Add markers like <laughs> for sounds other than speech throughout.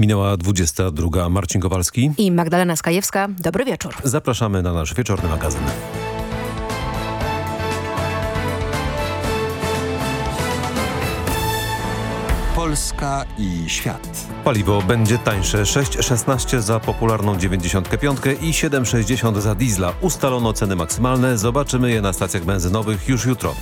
Minęła 22. Marcin Kowalski i Magdalena Skajewska. Dobry wieczór. Zapraszamy na nasz wieczorny magazyn. Polska i świat. Paliwo będzie tańsze 6,16 za popularną 95 i 7,60 za diesla. Ustalono ceny maksymalne. Zobaczymy je na stacjach benzynowych już jutro.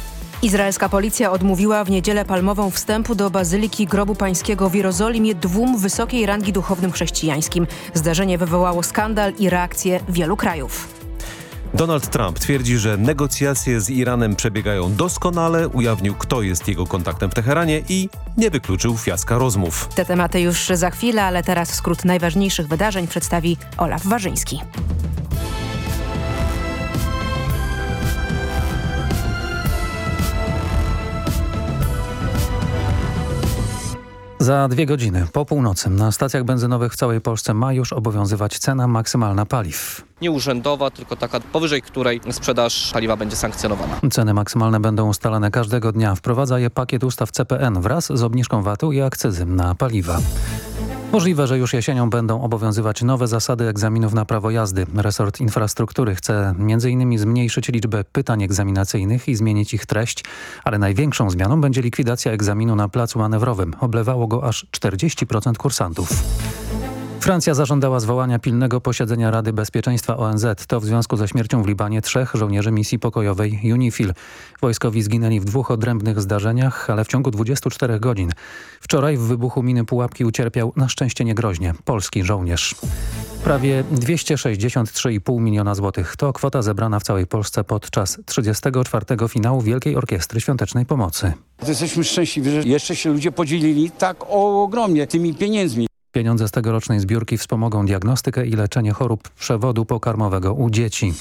Izraelska policja odmówiła w niedzielę palmową wstępu do Bazyliki Grobu Pańskiego w Jerozolimie dwóm wysokiej rangi duchownym chrześcijańskim. Zdarzenie wywołało skandal i reakcję wielu krajów. Donald Trump twierdzi, że negocjacje z Iranem przebiegają doskonale, ujawnił kto jest jego kontaktem w Teheranie i nie wykluczył fiaska rozmów. Te tematy już za chwilę, ale teraz skrót najważniejszych wydarzeń przedstawi Olaf Warzyński. Za dwie godziny po północy na stacjach benzynowych w całej Polsce ma już obowiązywać cena maksymalna paliw. Nie urzędowa, tylko taka powyżej której sprzedaż paliwa będzie sankcjonowana. Ceny maksymalne będą ustalane każdego dnia. Wprowadza je pakiet ustaw CPN wraz z obniżką VAT-u i akcyzy na paliwa. Możliwe, że już jesienią będą obowiązywać nowe zasady egzaminów na prawo jazdy. Resort Infrastruktury chce m.in. zmniejszyć liczbę pytań egzaminacyjnych i zmienić ich treść, ale największą zmianą będzie likwidacja egzaminu na placu manewrowym. Oblewało go aż 40% kursantów. Francja zażądała zwołania pilnego posiedzenia Rady Bezpieczeństwa ONZ. To w związku ze śmiercią w Libanie trzech żołnierzy misji pokojowej UNIFIL. Wojskowi zginęli w dwóch odrębnych zdarzeniach, ale w ciągu 24 godzin. Wczoraj w wybuchu miny Pułapki ucierpiał na szczęście niegroźnie polski żołnierz. Prawie 263,5 miliona złotych to kwota zebrana w całej Polsce podczas 34. finału Wielkiej Orkiestry Świątecznej Pomocy. Jesteśmy szczęśliwi, że jeszcze się ludzie podzielili tak ogromnie tymi pieniędzmi. Pieniądze z tegorocznej zbiórki wspomogą diagnostykę i leczenie chorób przewodu pokarmowego u dzieci.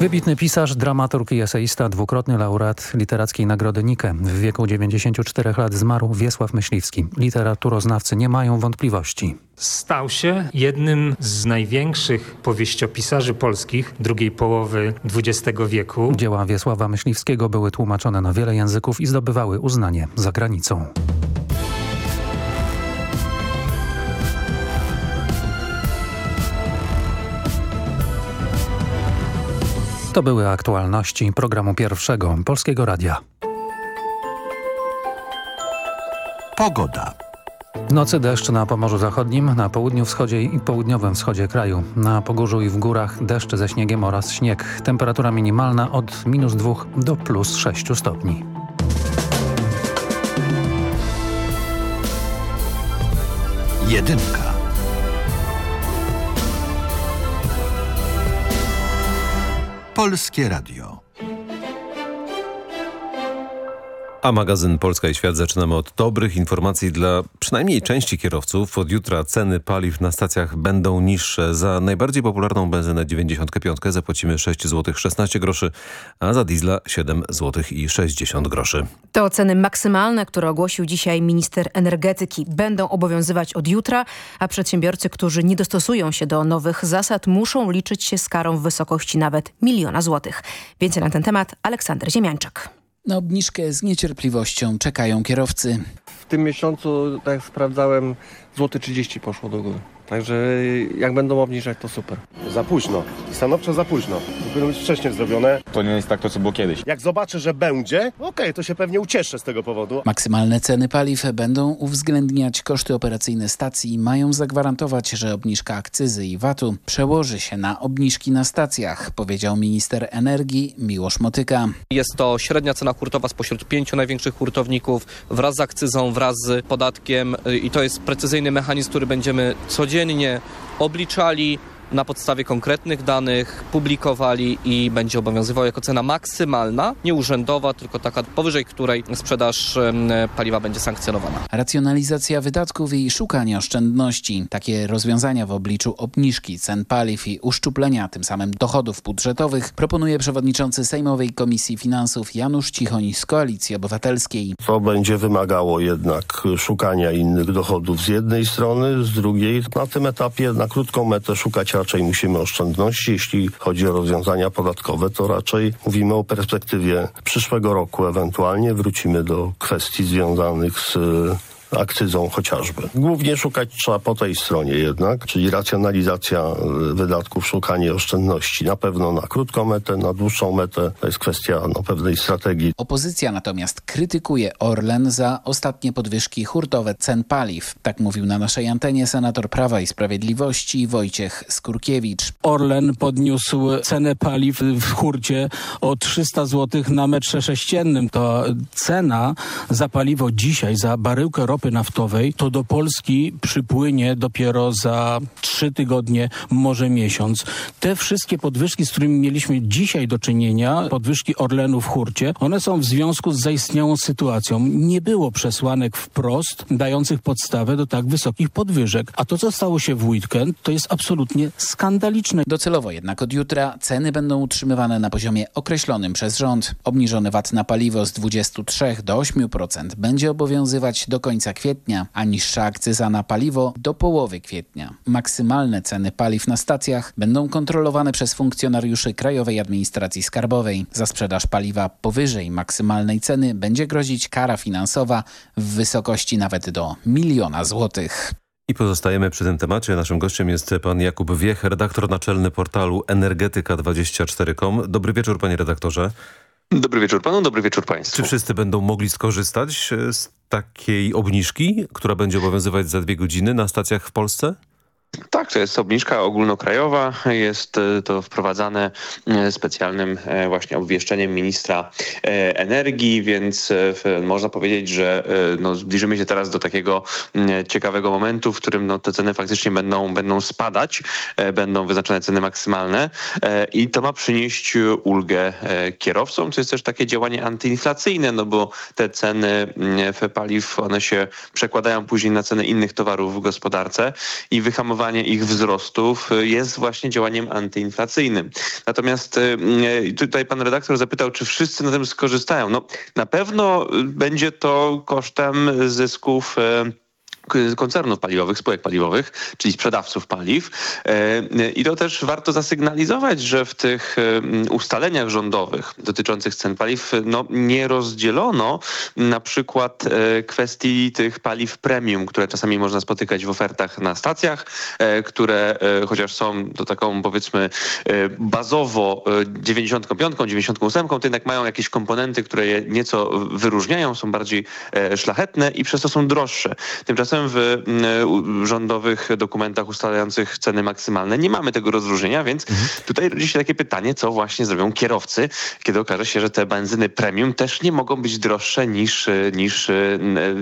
Wybitny pisarz, dramaturg i eseista, dwukrotny laureat literackiej Nagrody Nike. W wieku 94 lat zmarł Wiesław Myśliwski. Literaturoznawcy nie mają wątpliwości. Stał się jednym z największych powieściopisarzy polskich drugiej połowy XX wieku. Dzieła Wiesława Myśliwskiego były tłumaczone na wiele języków i zdobywały uznanie za granicą. To były aktualności programu pierwszego Polskiego Radia. Pogoda. W nocy deszcz na Pomorzu Zachodnim, na południu, wschodzie i południowym wschodzie kraju. Na Pogórzu i w górach deszcz ze śniegiem oraz śnieg. Temperatura minimalna od minus 2 do plus 6 stopni. Jedynka. Polskie Radio. A magazyn Polska i Świat zaczynamy od dobrych informacji dla przynajmniej części kierowców. Od jutra ceny paliw na stacjach będą niższe. Za najbardziej popularną benzynę 95 zapłacimy 6 zł 16 groszy, a za diesla 7 zł i 60 groszy. To ceny maksymalne, które ogłosił dzisiaj minister energetyki. Będą obowiązywać od jutra, a przedsiębiorcy, którzy nie dostosują się do nowych zasad muszą liczyć się z karą w wysokości nawet miliona złotych. Więcej na ten temat Aleksander Ziemiańczak. Na obniżkę z niecierpliwością czekają kierowcy. W tym miesiącu, tak jak sprawdzałem, złoty 30 poszło do góry. Także jak będą obniżać, to super. Za późno. Stanowczo za późno. Powinno być wcześniej zrobione. To nie jest tak to, co było kiedyś. Jak zobaczę, że będzie, okej, okay, to się pewnie ucieszę z tego powodu. Maksymalne ceny paliw będą uwzględniać koszty operacyjne stacji i mają zagwarantować, że obniżka akcyzy i VAT-u przełoży się na obniżki na stacjach, powiedział minister energii Miłosz Motyka. Jest to średnia cena hurtowa spośród pięciu największych hurtowników wraz z akcyzą, wraz z podatkiem i to jest precyzyjny mechanizm, który będziemy codziennie codziennie obliczali na podstawie konkretnych danych publikowali i będzie obowiązywał jako cena maksymalna, nie urzędowa, tylko taka powyżej której sprzedaż paliwa będzie sankcjonowana. Racjonalizacja wydatków i szukanie oszczędności. Takie rozwiązania w obliczu obniżki cen paliw i uszczuplenia tym samym dochodów budżetowych proponuje przewodniczący Sejmowej Komisji Finansów Janusz Cichoń z Koalicji Obywatelskiej. To będzie wymagało jednak szukania innych dochodów z jednej strony, z drugiej na tym etapie na krótką metę szukać raczej musimy oszczędności. Jeśli chodzi o rozwiązania podatkowe, to raczej mówimy o perspektywie przyszłego roku ewentualnie. Wrócimy do kwestii związanych z akcyzą chociażby. Głównie szukać trzeba po tej stronie jednak, czyli racjonalizacja y, wydatków, szukanie oszczędności. Na pewno na krótką metę, na dłuższą metę. To jest kwestia no, pewnej strategii. Opozycja natomiast krytykuje Orlen za ostatnie podwyżki hurtowe cen paliw. Tak mówił na naszej antenie senator Prawa i Sprawiedliwości Wojciech Skurkiewicz. Orlen podniósł cenę paliw w hurcie o 300 zł na metrze sześciennym. To cena za paliwo dzisiaj, za baryłkę ropy naftowej, to do Polski przypłynie dopiero za trzy tygodnie, może miesiąc. Te wszystkie podwyżki, z którymi mieliśmy dzisiaj do czynienia, podwyżki Orlenu w hurcie, one są w związku z zaistniałą sytuacją. Nie było przesłanek wprost dających podstawę do tak wysokich podwyżek. A to, co stało się w weekend, to jest absolutnie skandaliczne. Docelowo jednak od jutra ceny będą utrzymywane na poziomie określonym przez rząd. Obniżony VAT na paliwo z 23 do 8% będzie obowiązywać do końca kwietnia, a niższa akcyza na paliwo do połowy kwietnia. Maksymalne ceny paliw na stacjach będą kontrolowane przez funkcjonariuszy Krajowej Administracji Skarbowej. Za sprzedaż paliwa powyżej maksymalnej ceny będzie grozić kara finansowa w wysokości nawet do miliona złotych. I pozostajemy przy tym temacie. Naszym gościem jest pan Jakub Wiech, redaktor naczelny portalu energetyka24.com. Dobry wieczór panie redaktorze. Dobry wieczór panu, dobry wieczór państwu. Czy wszyscy będą mogli skorzystać e, z takiej obniżki, która będzie obowiązywać za dwie godziny na stacjach w Polsce? Tak, to jest obniżka ogólnokrajowa. Jest e, to wprowadzane e, specjalnym e, właśnie obwieszczeniem ministra energii, więc można powiedzieć, że no, zbliżymy się teraz do takiego ciekawego momentu, w którym no, te ceny faktycznie będą, będą spadać, będą wyznaczone ceny maksymalne i to ma przynieść ulgę kierowcom. To jest też takie działanie antyinflacyjne, no bo te ceny paliw, one się przekładają później na ceny innych towarów w gospodarce i wyhamowanie ich wzrostów jest właśnie działaniem antyinflacyjnym. Natomiast tutaj pan redaktor zapytał, czy wszyscy na tym skorzystają. No, na pewno będzie to kosztem zysków koncernów paliwowych, spółek paliwowych, czyli sprzedawców paliw. I to też warto zasygnalizować, że w tych ustaleniach rządowych dotyczących cen paliw no, nie rozdzielono na przykład kwestii tych paliw premium, które czasami można spotykać w ofertach na stacjach, które chociaż są to taką powiedzmy bazowo 95, 98, to jednak mają jakieś komponenty, które je nieco wyróżniają, są bardziej szlachetne i przez to są droższe. Tymczasem w rządowych dokumentach ustalających ceny maksymalne nie mamy tego rozróżnienia, więc mhm. tutaj rodzi się takie pytanie, co właśnie zrobią kierowcy, kiedy okaże się, że te benzyny premium też nie mogą być droższe niż, niż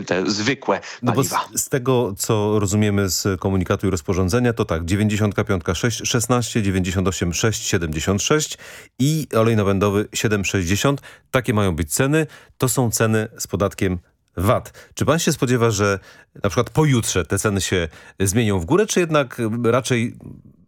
te zwykłe paliwa. No z, z tego, co rozumiemy z komunikatu i rozporządzenia, to tak, 95 6, 16, 98 6, 76 i olej napędowy 7,60. Takie mają być ceny. To są ceny z podatkiem VAT. Czy pan się spodziewa, że na przykład pojutrze te ceny się zmienią w górę, czy jednak raczej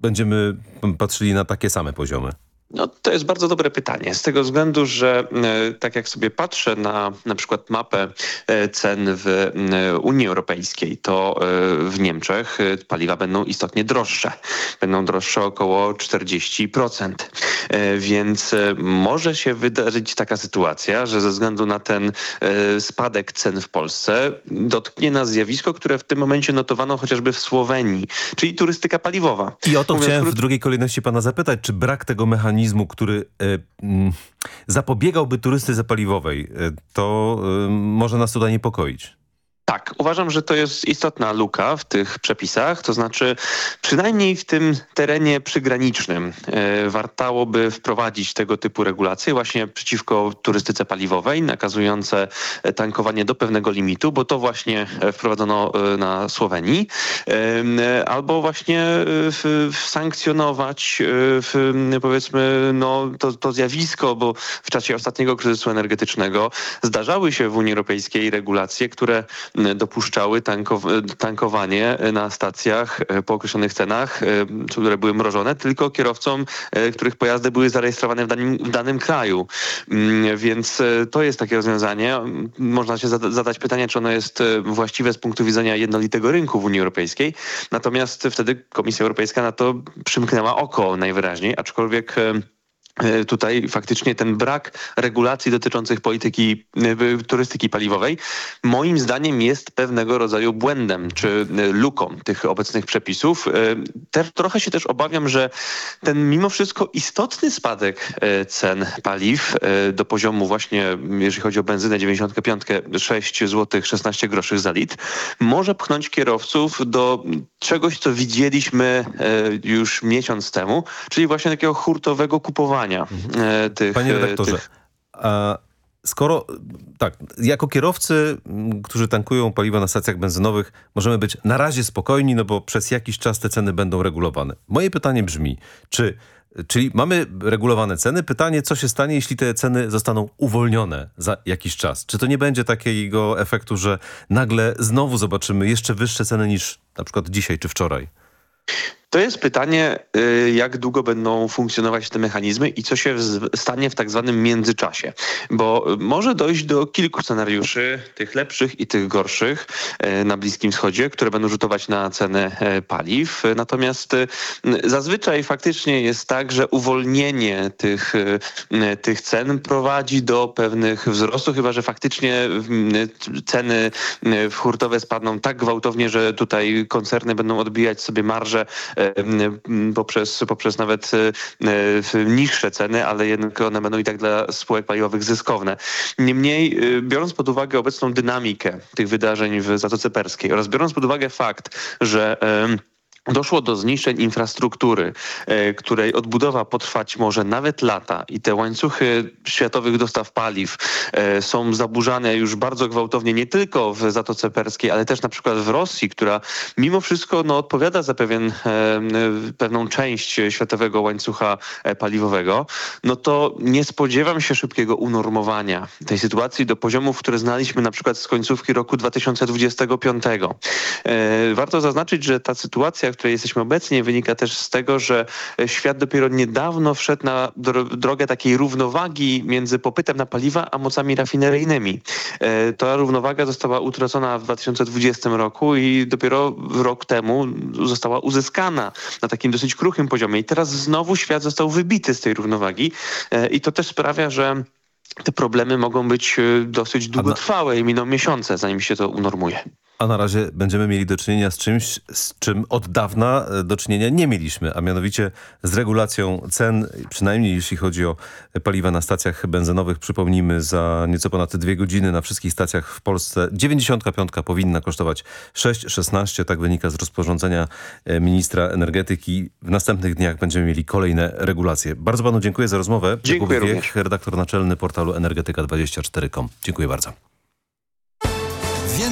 będziemy patrzyli na takie same poziomy? No, to jest bardzo dobre pytanie. Z tego względu, że e, tak jak sobie patrzę na na przykład mapę e, cen w e, Unii Europejskiej, to w Niemczech paliwa będą istotnie droższe. Będą droższe około 40%. Więc może się wydarzyć taka sytuacja, że ze względu na ten spadek cen w Polsce dotknie nas zjawisko, które w tym momencie notowano chociażby w Słowenii, czyli turystyka paliwowa. I o to Mówiąc chciałem w drugiej kolejności pana zapytać, czy brak tego mechanizmu mechanizmu, który e, mm, zapobiegałby turystyce paliwowej, e, to e, może nas tutaj niepokoić. Tak, uważam, że to jest istotna luka w tych przepisach, to znaczy przynajmniej w tym terenie przygranicznym e, wartałoby wprowadzić tego typu regulacje właśnie przeciwko turystyce paliwowej, nakazujące tankowanie do pewnego limitu, bo to właśnie wprowadzono e, na Słowenii, e, albo właśnie w, w sankcjonować w, powiedzmy no, to, to zjawisko, bo w czasie ostatniego kryzysu energetycznego zdarzały się w Unii Europejskiej regulacje, które dopuszczały tankow tankowanie na stacjach e, po określonych cenach, e, które były mrożone, tylko kierowcom, e, których pojazdy były zarejestrowane w danym, w danym kraju. Mm, więc to jest takie rozwiązanie. Można się zadać pytanie, czy ono jest właściwe z punktu widzenia jednolitego rynku w Unii Europejskiej. Natomiast wtedy Komisja Europejska na to przymknęła oko najwyraźniej, aczkolwiek tutaj faktycznie ten brak regulacji dotyczących polityki e, turystyki paliwowej moim zdaniem jest pewnego rodzaju błędem czy e, luką tych obecnych przepisów. Trochę się też obawiam, że ten mimo wszystko istotny spadek cen paliw do poziomu właśnie, jeżeli chodzi o benzynę 95, 6 zł 16 groszy za litr, może pchnąć kierowców do czegoś, co widzieliśmy już miesiąc temu, czyli właśnie takiego hurtowego kupowania e, tych... Panie redaktorze, tych... a skoro, tak, jako kierowcy, którzy tankują paliwa na stacjach benzynowych, możemy być na razie spokojni, no bo przez jakiś czas te ceny będą regulowane. Moje pytanie brzmi, czy Czyli mamy regulowane ceny. Pytanie, co się stanie, jeśli te ceny zostaną uwolnione za jakiś czas? Czy to nie będzie takiego efektu, że nagle znowu zobaczymy jeszcze wyższe ceny niż na przykład dzisiaj czy wczoraj? To jest pytanie, y, jak długo będą funkcjonować te mechanizmy i co się stanie w tak zwanym międzyczasie. Bo może dojść do kilku scenariuszy, tych lepszych i tych gorszych y, na Bliskim Wschodzie, które będą rzutować na cenę y, paliw. Natomiast zazwyczaj faktycznie jest tak, że uwolnienie tych, tych cen prowadzi do pewnych wzrostów, chyba że faktycznie ceny hurtowe spadną tak gwałtownie, że tutaj koncerny będą odbijać sobie marże poprzez, poprzez nawet e, niższe ceny, ale jednak one będą i tak dla spółek paliwowych zyskowne. Niemniej, e, biorąc pod uwagę obecną dynamikę tych wydarzeń w Zatoce Perskiej oraz biorąc pod uwagę fakt, że Doszło do zniszczeń infrastruktury, e, której odbudowa potrwać może nawet lata i te łańcuchy światowych dostaw paliw e, są zaburzane już bardzo gwałtownie nie tylko w Zatoce Perskiej, ale też na przykład w Rosji, która mimo wszystko no, odpowiada za pewien, e, pewną część światowego łańcucha paliwowego, no to nie spodziewam się szybkiego unormowania tej sytuacji do poziomów, które znaliśmy na przykład z końcówki roku 2025. Warto zaznaczyć, że ta sytuacja, której jesteśmy obecnie, wynika też z tego, że świat dopiero niedawno wszedł na drogę takiej równowagi między popytem na paliwa a mocami rafineryjnymi. E, ta równowaga została utracona w 2020 roku i dopiero rok temu została uzyskana na takim dosyć kruchym poziomie. I teraz znowu świat został wybity z tej równowagi e, i to też sprawia, że te problemy mogą być e, dosyć długotrwałe i miną miesiące, zanim się to unormuje. A na razie będziemy mieli do czynienia z czymś, z czym od dawna e, do czynienia nie mieliśmy, a mianowicie z regulacją cen, przynajmniej jeśli chodzi o paliwa na stacjach benzynowych. Przypomnijmy, za nieco ponad dwie godziny na wszystkich stacjach w Polsce 95 powinna kosztować 6,16. Tak wynika z rozporządzenia e, ministra energetyki. W następnych dniach będziemy mieli kolejne regulacje. Bardzo panu dziękuję za rozmowę. Dziękuję Wiech, redaktor naczelny portalu energetyka24.com. Dziękuję bardzo.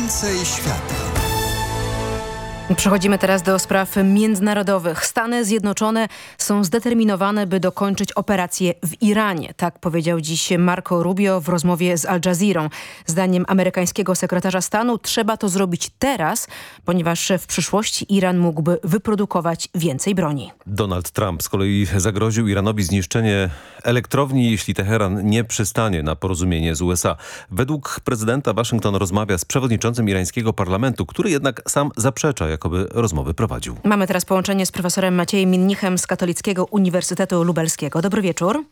Więcej świata. Przechodzimy teraz do spraw międzynarodowych. Stany Zjednoczone są zdeterminowane, by dokończyć operację w Iranie. Tak powiedział dziś Marco Rubio w rozmowie z Al Jazeera. Zdaniem amerykańskiego sekretarza stanu trzeba to zrobić teraz, ponieważ w przyszłości Iran mógłby wyprodukować więcej broni. Donald Trump z kolei zagroził Iranowi zniszczenie elektrowni, jeśli Teheran nie przystanie na porozumienie z USA. Według prezydenta Waszyngton rozmawia z przewodniczącym irańskiego parlamentu, który jednak sam zaprzecza jakoby rozmowy prowadził. Mamy teraz połączenie z profesorem Maciejem Minnichem z Katolickiego Uniwersytetu Lubelskiego. Dobry wieczór.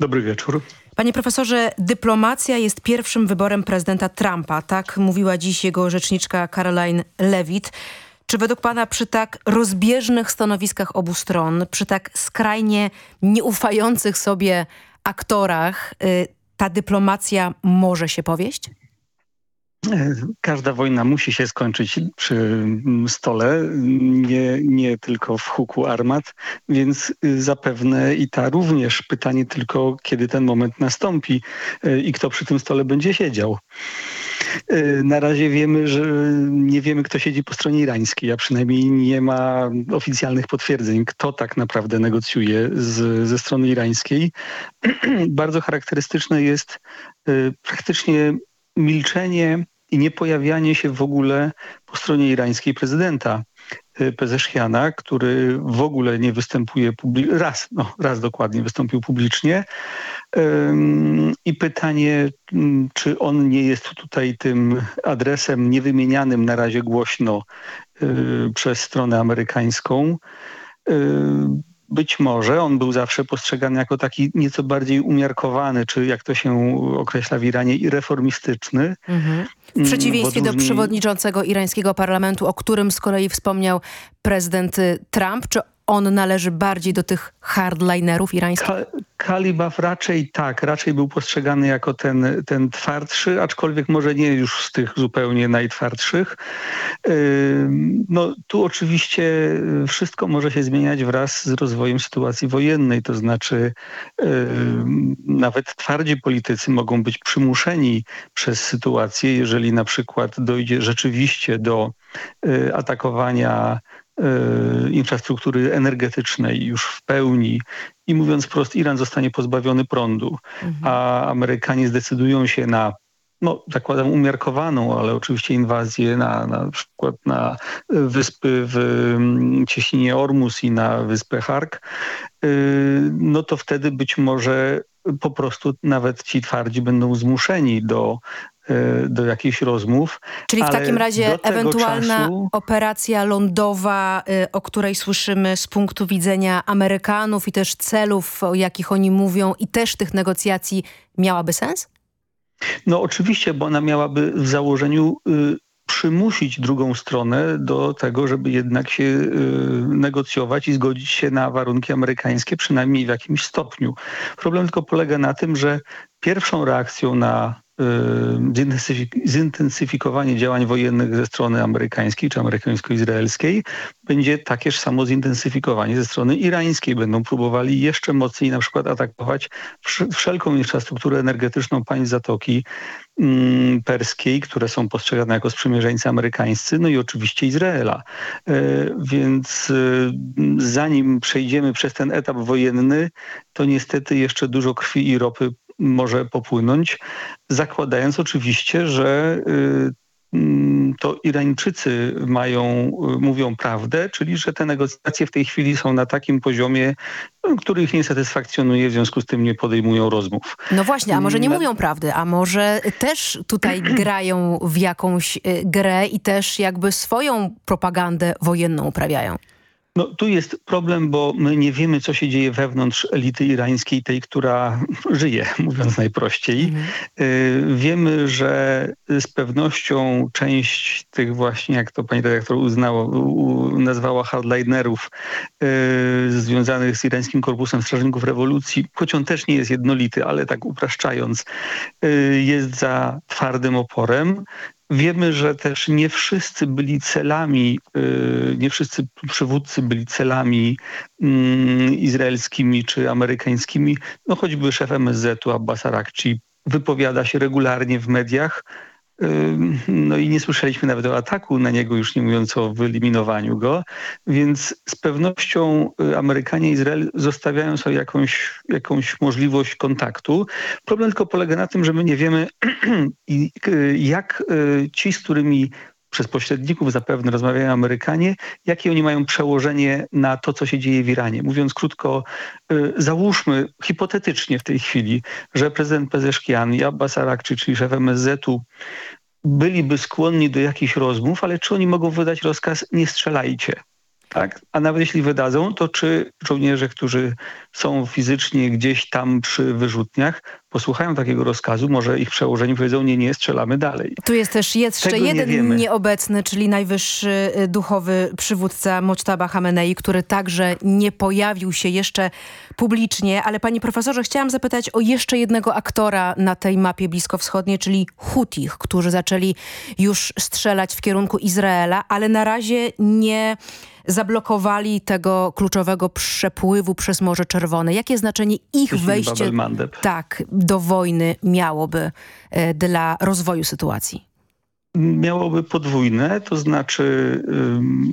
Dobry wieczór. Panie profesorze, dyplomacja jest pierwszym wyborem prezydenta Trumpa. Tak mówiła dziś jego rzeczniczka Caroline Levitt. Czy według pana przy tak rozbieżnych stanowiskach obu stron, przy tak skrajnie nieufających sobie aktorach, y, ta dyplomacja może się powieść? <clears throat> Każda wojna musi się skończyć przy stole, nie, nie tylko w huku armat, więc zapewne i ta również. Pytanie tylko, kiedy ten moment nastąpi i kto przy tym stole będzie siedział. Na razie wiemy, że nie wiemy, kto siedzi po stronie irańskiej, a przynajmniej nie ma oficjalnych potwierdzeń, kto tak naprawdę negocjuje z, ze strony irańskiej. <clears throat> Bardzo charakterystyczne jest y, praktycznie milczenie i nie pojawianie się w ogóle po stronie irańskiej prezydenta y, Pezeszkiana, który w ogóle nie występuje raz, no, raz dokładnie wystąpił publicznie. I pytanie, mm, czy on nie jest tutaj tym adresem niewymienianym na razie głośno y, przez stronę amerykańską. Być może on był zawsze postrzegany jako taki nieco bardziej umiarkowany, czy jak to się określa w Iranie, reformistyczny. Mhm. W przeciwieństwie do przewodniczącego irańskiego parlamentu, o którym z kolei wspomniał prezydent y, Trump, czy on należy bardziej do tych hardlinerów irańskich? Kalibaf raczej tak, raczej był postrzegany jako ten, ten twardszy, aczkolwiek może nie już z tych zupełnie najtwardszych. No tu oczywiście wszystko może się zmieniać wraz z rozwojem sytuacji wojennej, to znaczy nawet twardzi politycy mogą być przymuszeni przez sytuację, jeżeli na przykład dojdzie rzeczywiście do y, atakowania infrastruktury energetycznej już w pełni i mówiąc wprost, Iran zostanie pozbawiony prądu, mhm. a Amerykanie zdecydują się na no, zakładam umiarkowaną, ale oczywiście inwazję na, na przykład na wyspy w cieśninie Ormus i na wyspę Hark, y, no to wtedy być może po prostu nawet ci twardzi będą zmuszeni do do jakichś rozmów. Czyli w takim razie ewentualna czasu... operacja lądowa, y, o której słyszymy z punktu widzenia Amerykanów i też celów, o jakich oni mówią i też tych negocjacji miałaby sens? No oczywiście, bo ona miałaby w założeniu y, przymusić drugą stronę do tego, żeby jednak się y, negocjować i zgodzić się na warunki amerykańskie, przynajmniej w jakimś stopniu. Problem tylko polega na tym, że pierwszą reakcją na zintensyfikowanie działań wojennych ze strony amerykańskiej czy amerykańsko-izraelskiej będzie takież samo zintensyfikowanie ze strony irańskiej. Będą próbowali jeszcze mocniej na przykład atakować wszelką infrastrukturę energetyczną państw Zatoki mm, Perskiej, które są postrzegane jako sprzymierzeńcy amerykańscy, no i oczywiście Izraela. E, więc e, zanim przejdziemy przez ten etap wojenny, to niestety jeszcze dużo krwi i ropy może popłynąć, zakładając oczywiście, że y, mm, to Irańczycy mają, y, mówią prawdę, czyli że te negocjacje w tej chwili są na takim poziomie, który ich nie satysfakcjonuje, w związku z tym nie podejmują rozmów. No właśnie, a może nie mówią prawdy, a może też tutaj <clears throat> grają w jakąś y, grę i też jakby swoją propagandę wojenną uprawiają. No tu jest problem, bo my nie wiemy, co się dzieje wewnątrz elity irańskiej, tej, która <laughs> żyje, mówiąc najprościej. Mhm. Y, wiemy, że z pewnością część tych właśnie, jak to pani redaktor uznało, nazwała hardlinerów y, związanych z irańskim korpusem strażników rewolucji, choć on też nie jest jednolity, ale tak upraszczając, y, jest za twardym oporem. Wiemy, że też nie wszyscy byli celami, y, nie wszyscy przywódcy byli celami mm, izraelskimi czy amerykańskimi. No choćby szef MSZ-u Abbas Arakci wypowiada się regularnie w mediach, no i nie słyszeliśmy nawet o ataku na niego, już nie mówiąc o wyeliminowaniu go, więc z pewnością y, Amerykanie i Izrael zostawiają sobie jakąś, jakąś możliwość kontaktu. Problem tylko polega na tym, że my nie wiemy, <clears throat> y, jak y, ci, z którymi przez pośredników zapewne rozmawiają Amerykanie, jakie oni mają przełożenie na to, co się dzieje w Iranie. Mówiąc krótko, y, załóżmy hipotetycznie w tej chwili, że prezydent Pezeszkian i Abbas Arakczy, czyli szef MSZ-u, byliby skłonni do jakichś rozmów, ale czy oni mogą wydać rozkaz nie strzelajcie? Tak? A nawet jeśli wydadzą, to czy żołnierze, którzy są fizycznie gdzieś tam przy wyrzutniach, posłuchają takiego rozkazu, może ich przełożeni powiedzą, nie, nie, strzelamy dalej. Tu jest też jeszcze Tego jeden nie nieobecny, czyli najwyższy y, duchowy przywódca Mocztaba Hamenei, który także nie pojawił się jeszcze publicznie, ale panie profesorze, chciałam zapytać o jeszcze jednego aktora na tej mapie bliskowschodniej, czyli Hutich, którzy zaczęli już strzelać w kierunku Izraela, ale na razie nie zablokowali tego kluczowego przepływu przez Morze Czerwone. Jakie znaczenie ich wejście tak, do wojny miałoby e, dla rozwoju sytuacji? miałoby podwójne, to znaczy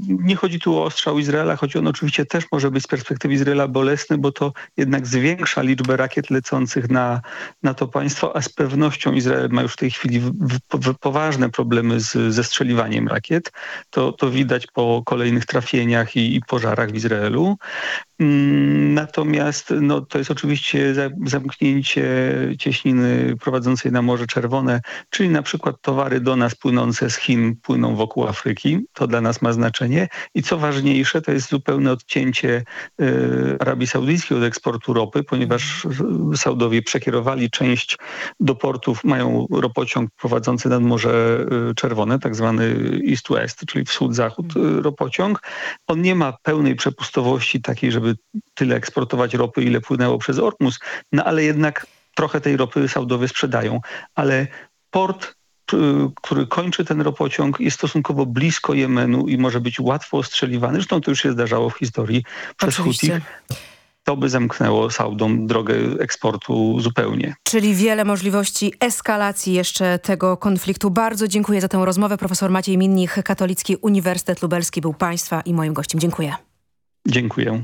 nie chodzi tu o ostrzał Izraela, choć on oczywiście też może być z perspektywy Izraela bolesny, bo to jednak zwiększa liczbę rakiet lecących na, na to państwo, a z pewnością Izrael ma już w tej chwili w, w, poważne problemy z, ze strzeliwaniem rakiet. To, to widać po kolejnych trafieniach i, i pożarach w Izraelu. Mm, natomiast no, to jest oczywiście zamknięcie cieśniny prowadzącej na Morze Czerwone, czyli na przykład towary do nas płynące z Chin płyną wokół Afryki. To dla nas ma znaczenie. I co ważniejsze, to jest zupełne odcięcie y, Arabii Saudyjskiej od eksportu ropy, ponieważ Saudowie przekierowali część do portów, mają ropociąg prowadzący nad Morze y, Czerwone, tak zwany east-west, czyli wschód-zachód y, ropociąg. On nie ma pełnej przepustowości takiej, żeby żeby tyle eksportować ropy, ile płynęło przez Ormus, no ale jednak trochę tej ropy Saudowie sprzedają. Ale port który kończy ten ropociąg, jest stosunkowo blisko Jemenu i może być łatwo ostrzeliwany. Zresztą to już się zdarzało w historii przez Houthi. To by zamknęło Saudom drogę eksportu zupełnie. Czyli wiele możliwości eskalacji jeszcze tego konfliktu. Bardzo dziękuję za tę rozmowę. Profesor Maciej Minnich, Katolicki Uniwersytet Lubelski był Państwa i moim gościem. Dziękuję. Dziękuję.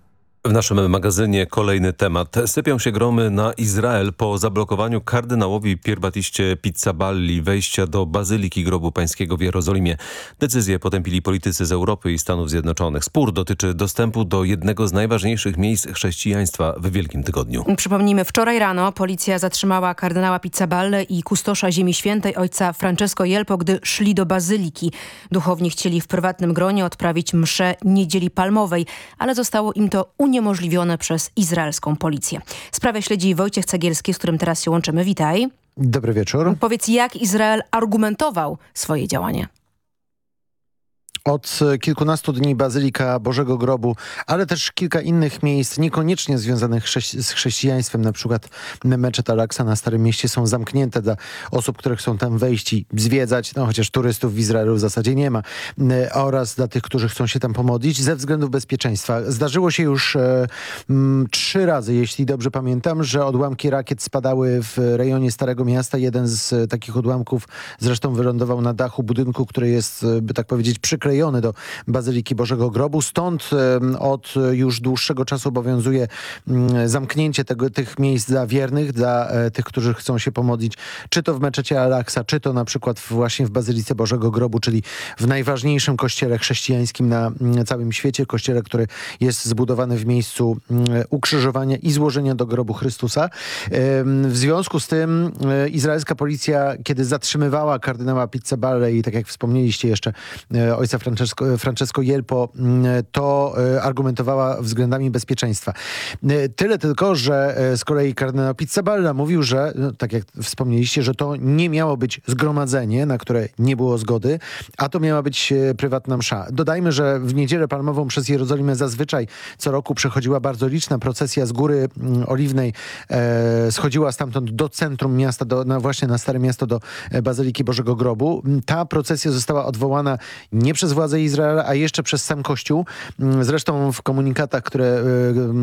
W naszym magazynie kolejny temat. Sypią się gromy na Izrael po zablokowaniu kardynałowi Pierbatiście Pizzaballi wejścia do Bazyliki Grobu Pańskiego w Jerozolimie. Decyzję potępili politycy z Europy i Stanów Zjednoczonych. Spór dotyczy dostępu do jednego z najważniejszych miejsc chrześcijaństwa w Wielkim Tygodniu. Przypomnijmy, wczoraj rano policja zatrzymała kardynała Pizzaballe i kustosza Ziemi Świętej ojca Francesco Jelpo, gdy szli do Bazyliki. Duchowni chcieli w prywatnym gronie odprawić mszę Niedzieli Palmowej, ale zostało im to uniemożliwione uniemożliwione przez izraelską policję. Sprawę śledzi Wojciech Cegielski, z którym teraz się łączymy. Witaj. Dobry wieczór. Powiedz, jak Izrael argumentował swoje działanie? Od kilkunastu dni Bazylika Bożego Grobu, ale też kilka innych miejsc, niekoniecznie związanych z chrześcijaństwem, na przykład Meczet Al-Aqsa na Starym Mieście są zamknięte dla osób, które chcą tam wejść i zwiedzać, no chociaż turystów w Izraelu w zasadzie nie ma, oraz dla tych, którzy chcą się tam pomodlić ze względów bezpieczeństwa. Zdarzyło się już e, trzy razy, jeśli dobrze pamiętam, że odłamki rakiet spadały w rejonie Starego Miasta. Jeden z takich odłamków zresztą wylądował na dachu budynku, który jest, by tak powiedzieć, przykry przyklejony do Bazyliki Bożego Grobu. Stąd od już dłuższego czasu obowiązuje mm, zamknięcie tego, tych miejsc dla wiernych, dla e, tych, którzy chcą się pomodlić, czy to w meczecie Al-Aqsa, czy to na przykład właśnie w Bazylice Bożego Grobu, czyli w najważniejszym kościele chrześcijańskim na mm, całym świecie, kościele, który jest zbudowany w miejscu mm, ukrzyżowania i złożenia do grobu Chrystusa. W związku z tym e, izraelska policja, kiedy zatrzymywała kardynała Pizzaballe i tak jak wspomnieliście jeszcze e, ojca Francesco, Francesco Jelpo mm, to e, argumentowała względami bezpieczeństwa. E, tyle tylko, że e, z kolei kardynał Pizzaballa mówił, że, no, tak jak wspomnieliście, że to nie miało być zgromadzenie, na które nie było zgody, a to miała być prywatna msza. Dodajmy, że w Niedzielę Palmową przez Jerozolimę zazwyczaj co roku przechodziła bardzo liczna procesja z Góry mm, Oliwnej, e, schodziła stamtąd do centrum miasta, do, właśnie na Stare Miasto, do Bazyliki Bożego Grobu. Ta procesja została odwołana nie przez władze Izraela, a jeszcze przez sam Kościół. Mm, zresztą w komunikatach, które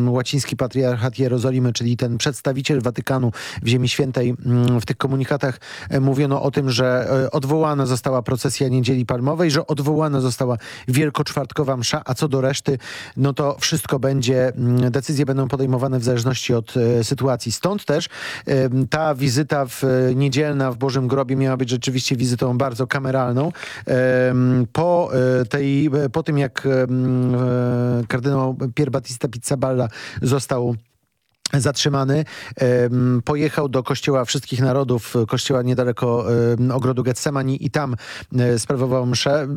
y, łaciński patriarchat Jerozolimy, czyli ten przedstawiciel Watykanu w Ziemi Świętej, mm, w tych komunikatach e, mówiono o tym, że e, odwołana została procesja Niedzieli Palmowej, że odwołana została Wielkoczwartkowa msza, a co do reszty, no to wszystko będzie, mm, decyzje będą podejmowane w zależności od e, sytuacji. Stąd też ta wizyta w niedzielna w Bożym Grobie miała być rzeczywiście wizytą bardzo kameralną. Po tej, po tym jak e, kardynał Pier Battista Pizzaballa został zatrzymany. Pojechał do kościoła wszystkich narodów, kościoła niedaleko ogrodu Getsemani i tam e, sprawował mszę.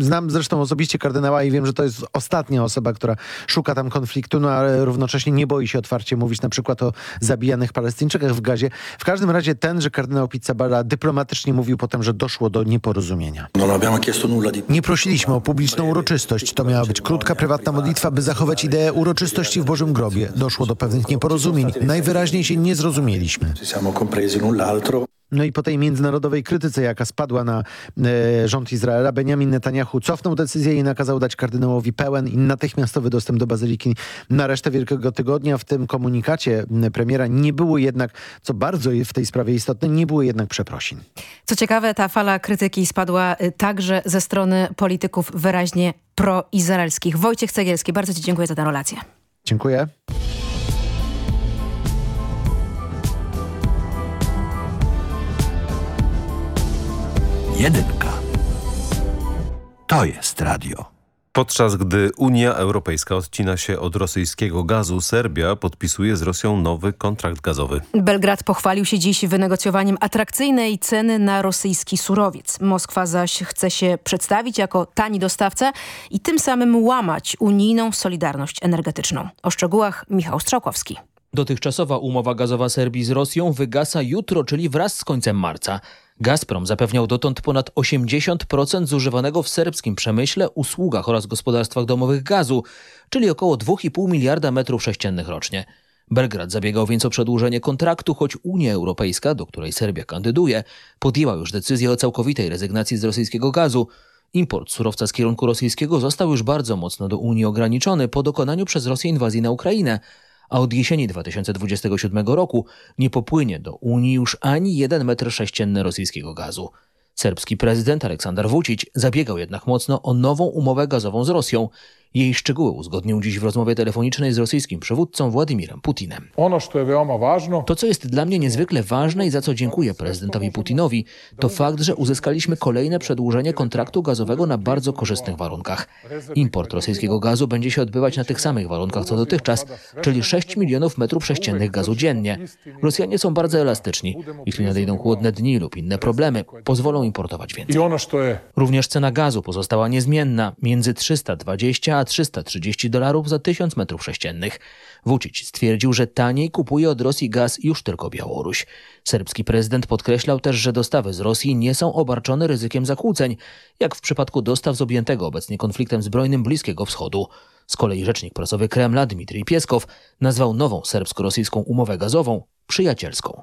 Znam zresztą osobiście kardynała i wiem, że to jest ostatnia osoba, która szuka tam konfliktu, no ale równocześnie nie boi się otwarcie mówić na przykład o zabijanych palestyńczykach w gazie. W każdym razie tenże kardynał Pizzaballa dyplomatycznie mówił potem, że doszło do nieporozumienia. Nie prosiliśmy o publiczną uroczystość. To miała być krótka, prywatna modlitwa, by zachować ideę uroczystości w Bożym Grobie. Doszło do pewnych nieporozumień nieporozumień. Najwyraźniej się nie zrozumieliśmy. No i po tej międzynarodowej krytyce, jaka spadła na e, rząd Izraela, Benjamin Netanyahu cofnął decyzję i nakazał dać kardynałowi pełen i natychmiastowy dostęp do Bazyliki na resztę Wielkiego Tygodnia. W tym komunikacie premiera nie było jednak, co bardzo w tej sprawie istotne, nie było jednak przeprosin. Co ciekawe, ta fala krytyki spadła y, także ze strony polityków wyraźnie proizraelskich. Wojciech Cegielski, bardzo Ci dziękuję za tę relację. Dziękuję. Jedynka. To jest radio. Podczas gdy Unia Europejska odcina się od rosyjskiego gazu, Serbia podpisuje z Rosją nowy kontrakt gazowy. Belgrad pochwalił się dziś wynegocjowaniem atrakcyjnej ceny na rosyjski surowiec. Moskwa zaś chce się przedstawić jako tani dostawca i tym samym łamać unijną solidarność energetyczną. O szczegółach Michał Strzałkowski. Dotychczasowa umowa gazowa Serbii z Rosją wygasa jutro, czyli wraz z końcem marca. Gazprom zapewniał dotąd ponad 80% zużywanego w serbskim przemyśle, usługach oraz gospodarstwach domowych gazu, czyli około 2,5 miliarda metrów sześciennych rocznie. Belgrad zabiegał więc o przedłużenie kontraktu, choć Unia Europejska, do której Serbia kandyduje, podjęła już decyzję o całkowitej rezygnacji z rosyjskiego gazu. Import surowca z kierunku rosyjskiego został już bardzo mocno do Unii ograniczony po dokonaniu przez Rosję inwazji na Ukrainę, a od jesieni 2027 roku nie popłynie do Unii już ani 1 metr sześcienny rosyjskiego gazu. Serbski prezydent Aleksander Vucic zabiegał jednak mocno o nową umowę gazową z Rosją. Jej szczegóły uzgodnił dziś w rozmowie telefonicznej z rosyjskim przywódcą Władimirem Putinem. To, co jest dla mnie niezwykle ważne i za co dziękuję prezydentowi Putinowi, to fakt, że uzyskaliśmy kolejne przedłużenie kontraktu gazowego na bardzo korzystnych warunkach. Import rosyjskiego gazu będzie się odbywać na tych samych warunkach co dotychczas, czyli 6 milionów metrów sześciennych gazu dziennie. Rosjanie są bardzo elastyczni. Jeśli nadejdą chłodne dni lub inne problemy, pozwolą importować więcej. Również cena gazu pozostała niezmienna, między 320 a 330 dolarów za 1000 metrów sześciennych. Vucic stwierdził, że taniej kupuje od Rosji gaz już tylko Białoruś. Serbski prezydent podkreślał też, że dostawy z Rosji nie są obarczone ryzykiem zakłóceń, jak w przypadku dostaw z objętego obecnie konfliktem zbrojnym Bliskiego Wschodu. Z kolei rzecznik prasowy Kremla Dmitrij Pieskow nazwał nową serbsko-rosyjską umowę gazową przyjacielską.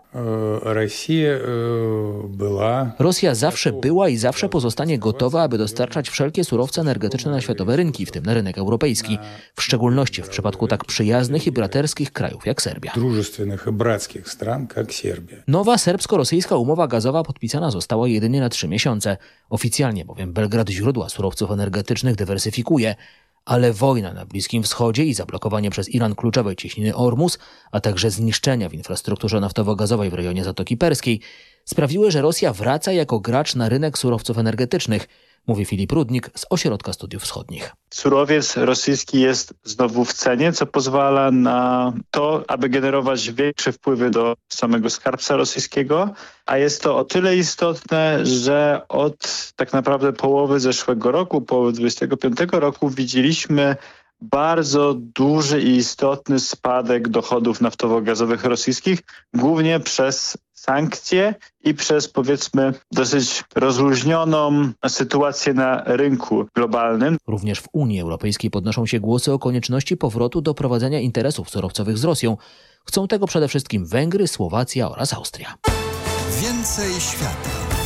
Rosja zawsze była i zawsze pozostanie gotowa, aby dostarczać wszelkie surowce energetyczne na światowe rynki, w tym na rynek europejski, w szczególności w przypadku tak przyjaznych i braterskich krajów jak Serbia. Nowa serbsko-rosyjska umowa gazowa podpisana została jedynie na trzy miesiące. Oficjalnie bowiem Belgrad źródła surowców energetycznych dywersyfikuje ale wojna na Bliskim Wschodzie i zablokowanie przez Iran kluczowej cieśniny Ormus, a także zniszczenia w infrastrukturze naftowo-gazowej w rejonie Zatoki Perskiej sprawiły, że Rosja wraca jako gracz na rynek surowców energetycznych, mówi Filip Rudnik z Ośrodka Studiów Wschodnich. Surowiec rosyjski jest znowu w cenie, co pozwala na to, aby generować większe wpływy do samego skarbca rosyjskiego, a jest to o tyle istotne, że od tak naprawdę połowy zeszłego roku, połowy 25 roku widzieliśmy bardzo duży i istotny spadek dochodów naftowo-gazowych rosyjskich, głównie przez sankcje i przez powiedzmy dosyć rozluźnioną sytuację na rynku globalnym. Również w Unii Europejskiej podnoszą się głosy o konieczności powrotu do prowadzenia interesów surowcowych z Rosją. Chcą tego przede wszystkim Węgry, Słowacja oraz Austria. Więcej świata.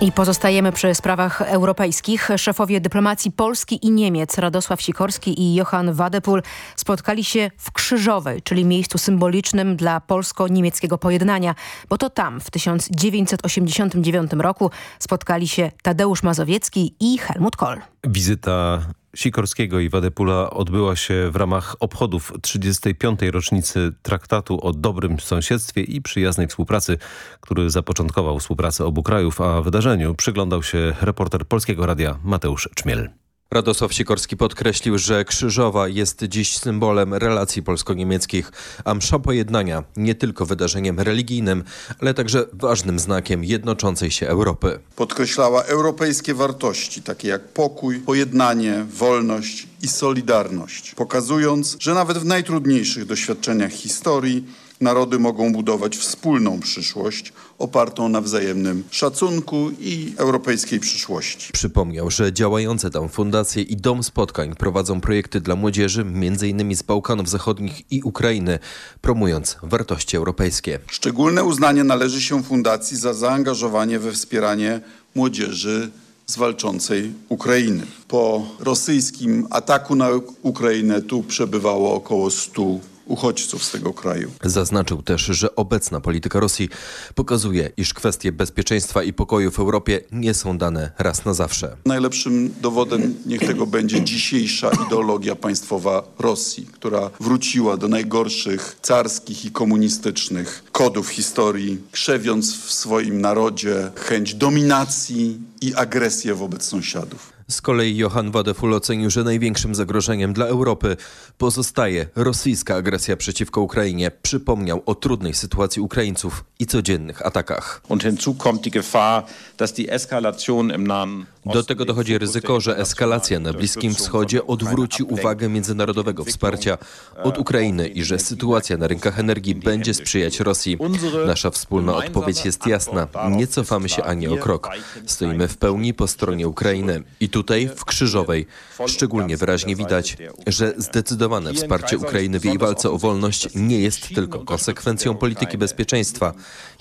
I pozostajemy przy sprawach europejskich. Szefowie dyplomacji Polski i Niemiec Radosław Sikorski i Johann Wadepul spotkali się w Krzyżowej, czyli miejscu symbolicznym dla polsko-niemieckiego pojednania, bo to tam w 1989 roku spotkali się Tadeusz Mazowiecki i Helmut Kohl. Wizyta Sikorskiego i Wadepula odbyła się w ramach obchodów 35. rocznicy traktatu o dobrym sąsiedztwie i przyjaznej współpracy, który zapoczątkował współpracę obu krajów, a wydarzeniu przyglądał się reporter Polskiego Radia Mateusz Czmiel. Radosław Sikorski podkreślił, że Krzyżowa jest dziś symbolem relacji polsko-niemieckich, a msza pojednania nie tylko wydarzeniem religijnym, ale także ważnym znakiem jednoczącej się Europy. Podkreślała europejskie wartości, takie jak pokój, pojednanie, wolność i solidarność, pokazując, że nawet w najtrudniejszych doświadczeniach historii narody mogą budować wspólną przyszłość opartą na wzajemnym szacunku i europejskiej przyszłości. Przypomniał, że działające tam fundacje i dom spotkań prowadzą projekty dla młodzieży, m.in. z Bałkanów Zachodnich i Ukrainy, promując wartości europejskie. Szczególne uznanie należy się fundacji za zaangażowanie we wspieranie młodzieży z walczącej Ukrainy. Po rosyjskim ataku na Ukrainę tu przebywało około 100 uchodźców z tego kraju. Zaznaczył też, że obecna polityka Rosji pokazuje, iż kwestie bezpieczeństwa i pokoju w Europie nie są dane raz na zawsze. Najlepszym dowodem niech tego będzie dzisiejsza ideologia państwowa Rosji, która wróciła do najgorszych carskich i komunistycznych kodów historii, krzewiąc w swoim narodzie chęć dominacji i agresję wobec sąsiadów. Z kolei Johann Wadeful ocenił, że największym zagrożeniem dla Europy pozostaje rosyjska agresja przeciwko Ukrainie. Przypomniał o trudnej sytuacji Ukraińców i codziennych atakach. Do tego dochodzi ryzyko, że eskalacja na Bliskim Wschodzie odwróci uwagę międzynarodowego wsparcia od Ukrainy i że sytuacja na rynkach energii będzie sprzyjać Rosji. Nasza wspólna odpowiedź jest jasna. Nie cofamy się ani o krok. Stoimy w pełni po stronie Ukrainy. I tutaj, w Krzyżowej, szczególnie wyraźnie widać, że zdecydowane wsparcie Ukrainy w jej walce o wolność nie jest tylko konsekwencją polityki bezpieczeństwa,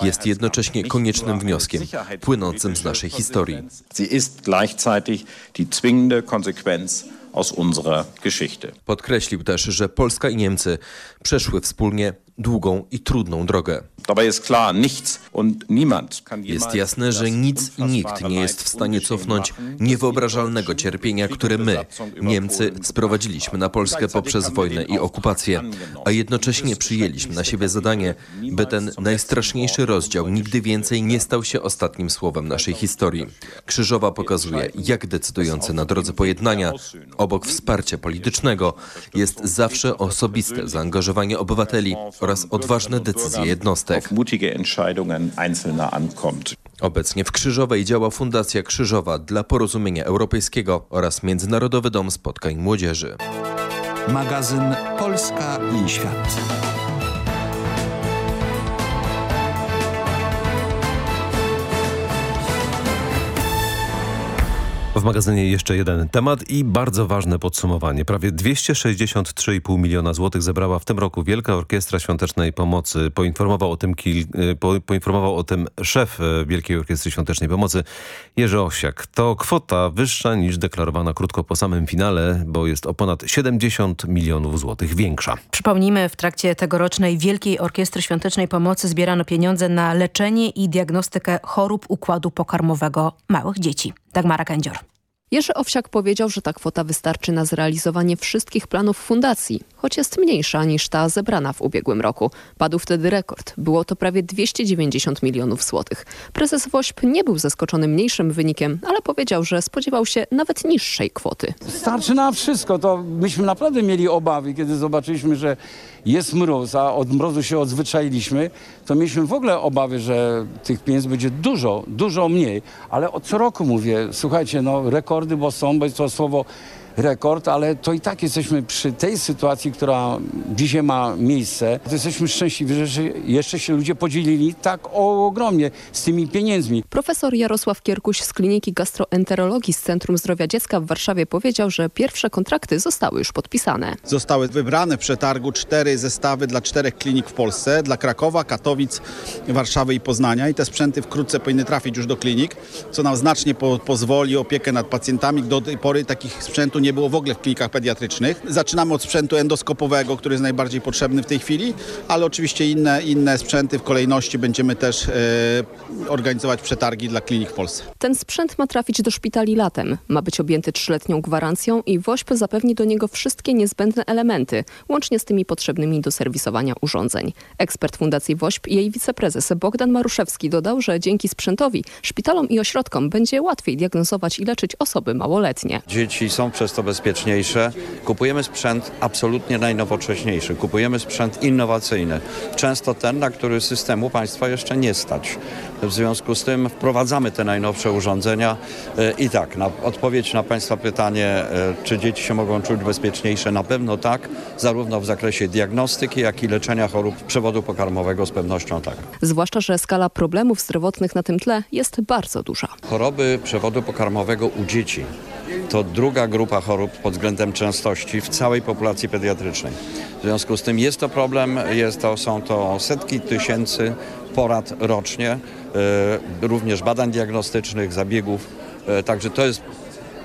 jest jednocześnie koniecznym wnioskiem płynącym z naszej historii. Podkreślił też, że Polska i Niemcy przeszły wspólnie długą i trudną drogę. Jest jasne, że nic i nikt nie jest w stanie cofnąć niewyobrażalnego cierpienia, które my, Niemcy, sprowadziliśmy na Polskę poprzez wojnę i okupację, a jednocześnie przyjęliśmy na siebie zadanie, by ten najstraszniejszy rozdział nigdy więcej nie stał się ostatnim słowem naszej historii. Krzyżowa pokazuje, jak decydujące na drodze pojednania, obok wsparcia politycznego, jest zawsze osobiste zaangażowanie obywateli oraz odważne decyzje jednostek. Obecnie w Krzyżowej działa Fundacja Krzyżowa dla Porozumienia Europejskiego oraz Międzynarodowy Dom Spotkań Młodzieży. Magazyn Polska i Świat. W magazynie jeszcze jeden temat i bardzo ważne podsumowanie. Prawie 263,5 miliona złotych zebrała w tym roku Wielka Orkiestra Świątecznej Pomocy. Poinformował o tym, kil, po, poinformował o tym szef Wielkiej Orkiestry Świątecznej Pomocy Jerzy Osiak. To kwota wyższa niż deklarowana krótko po samym finale, bo jest o ponad 70 milionów złotych większa. Przypomnijmy, w trakcie tegorocznej Wielkiej Orkiestry Świątecznej Pomocy zbierano pieniądze na leczenie i diagnostykę chorób układu pokarmowego małych dzieci. Dagmara Canyor. Jerzy Owsiak powiedział, że ta kwota wystarczy na zrealizowanie wszystkich planów fundacji, choć jest mniejsza niż ta zebrana w ubiegłym roku. Padł wtedy rekord. Było to prawie 290 milionów złotych. Prezes WOŚP nie był zaskoczony mniejszym wynikiem, ale powiedział, że spodziewał się nawet niższej kwoty. Starczy na wszystko. To myśmy naprawdę mieli obawy, kiedy zobaczyliśmy, że jest mróz, a od mrozu się odzwyczailiśmy, to mieliśmy w ogóle obawy, że tych pieniędzy będzie dużo, dużo mniej. Ale od co roku mówię, słuchajcie, no rekordy, bo są, bo jest to słowo rekord, ale to i tak jesteśmy przy tej sytuacji, która dzisiaj ma miejsce, to jesteśmy szczęśliwi, że jeszcze się ludzie podzielili tak ogromnie z tymi pieniędzmi. Profesor Jarosław Kierkuś z Kliniki Gastroenterologii z Centrum Zdrowia Dziecka w Warszawie powiedział, że pierwsze kontrakty zostały już podpisane. Zostały wybrane w przetargu cztery zestawy dla czterech klinik w Polsce, dla Krakowa, Katowic, Warszawy i Poznania i te sprzęty wkrótce powinny trafić już do klinik, co nam znacznie po pozwoli opiekę nad pacjentami. Do tej pory takich sprzętu nie było w ogóle w klinikach pediatrycznych. Zaczynamy od sprzętu endoskopowego, który jest najbardziej potrzebny w tej chwili, ale oczywiście inne, inne sprzęty w kolejności będziemy też e, organizować przetargi dla klinik w Polsce. Ten sprzęt ma trafić do szpitali latem. Ma być objęty trzyletnią gwarancją i WOŚP zapewni do niego wszystkie niezbędne elementy, łącznie z tymi potrzebnymi do serwisowania urządzeń. Ekspert Fundacji WOŚP i jej wiceprezes Bogdan Maruszewski dodał, że dzięki sprzętowi szpitalom i ośrodkom będzie łatwiej diagnozować i leczyć osoby małoletnie. Dzieci są przez to bezpieczniejsze. Kupujemy sprzęt absolutnie najnowocześniejszy. Kupujemy sprzęt innowacyjny. Często ten, na który systemu państwa jeszcze nie stać. W związku z tym wprowadzamy te najnowsze urządzenia i tak, na odpowiedź na Państwa pytanie, czy dzieci się mogą czuć bezpieczniejsze, na pewno tak, zarówno w zakresie diagnostyki, jak i leczenia chorób przewodu pokarmowego z pewnością tak. Zwłaszcza, że skala problemów zdrowotnych na tym tle jest bardzo duża. Choroby przewodu pokarmowego u dzieci to druga grupa chorób pod względem częstości w całej populacji pediatrycznej. W związku z tym jest to problem, jest to, są to setki tysięcy porad rocznie, również badań diagnostycznych, zabiegów. Także to jest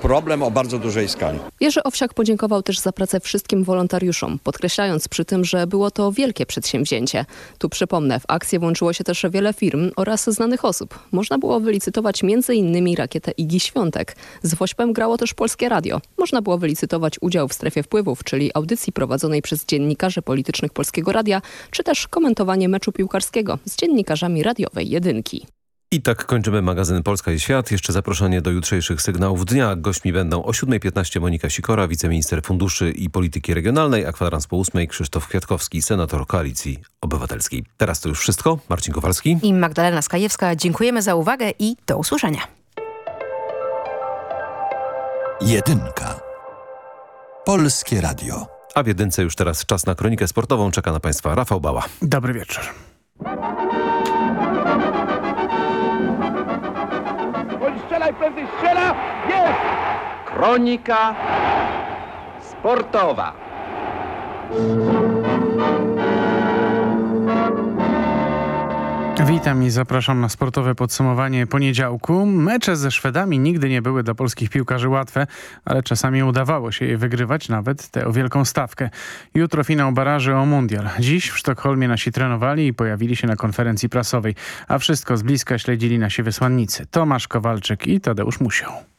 problem o bardzo dużej skali. Jerzy Owsiak podziękował też za pracę wszystkim wolontariuszom, podkreślając przy tym, że było to wielkie przedsięwzięcie. Tu przypomnę, w akcję włączyło się też wiele firm oraz znanych osób. Można było wylicytować m.in. rakietę Igi Świątek. Z Wośpem grało też Polskie Radio. Można było wylicytować udział w strefie wpływów, czyli audycji prowadzonej przez dziennikarzy politycznych Polskiego Radia, czy też komentowanie meczu piłkarskiego z dziennikarzami radiowej jedynki. I tak kończymy magazyn Polska i Świat. Jeszcze zaproszenie do jutrzejszych sygnałów dnia. Gośćmi będą o 7.15 Monika Sikora, wiceminister funduszy i polityki regionalnej, a kwadrans po 8 Krzysztof Kwiatkowski, senator Koalicji Obywatelskiej. Teraz to już wszystko. Marcin Kowalski i Magdalena Skajewska. Dziękujemy za uwagę i do usłyszenia. Jedynka. Polskie Radio. A w jedynce już teraz czas na kronikę sportową. Czeka na Państwa Rafał Bała. Dobry wieczór. Kronika sportowa. Witam i zapraszam na sportowe podsumowanie poniedziałku. Mecze ze Szwedami nigdy nie były dla polskich piłkarzy łatwe, ale czasami udawało się je wygrywać, nawet te o wielką stawkę. Jutro finał baraży o mundial. Dziś w Sztokholmie nasi trenowali i pojawili się na konferencji prasowej, a wszystko z bliska śledzili nasi wysłannicy Tomasz Kowalczyk i Tadeusz Musiał.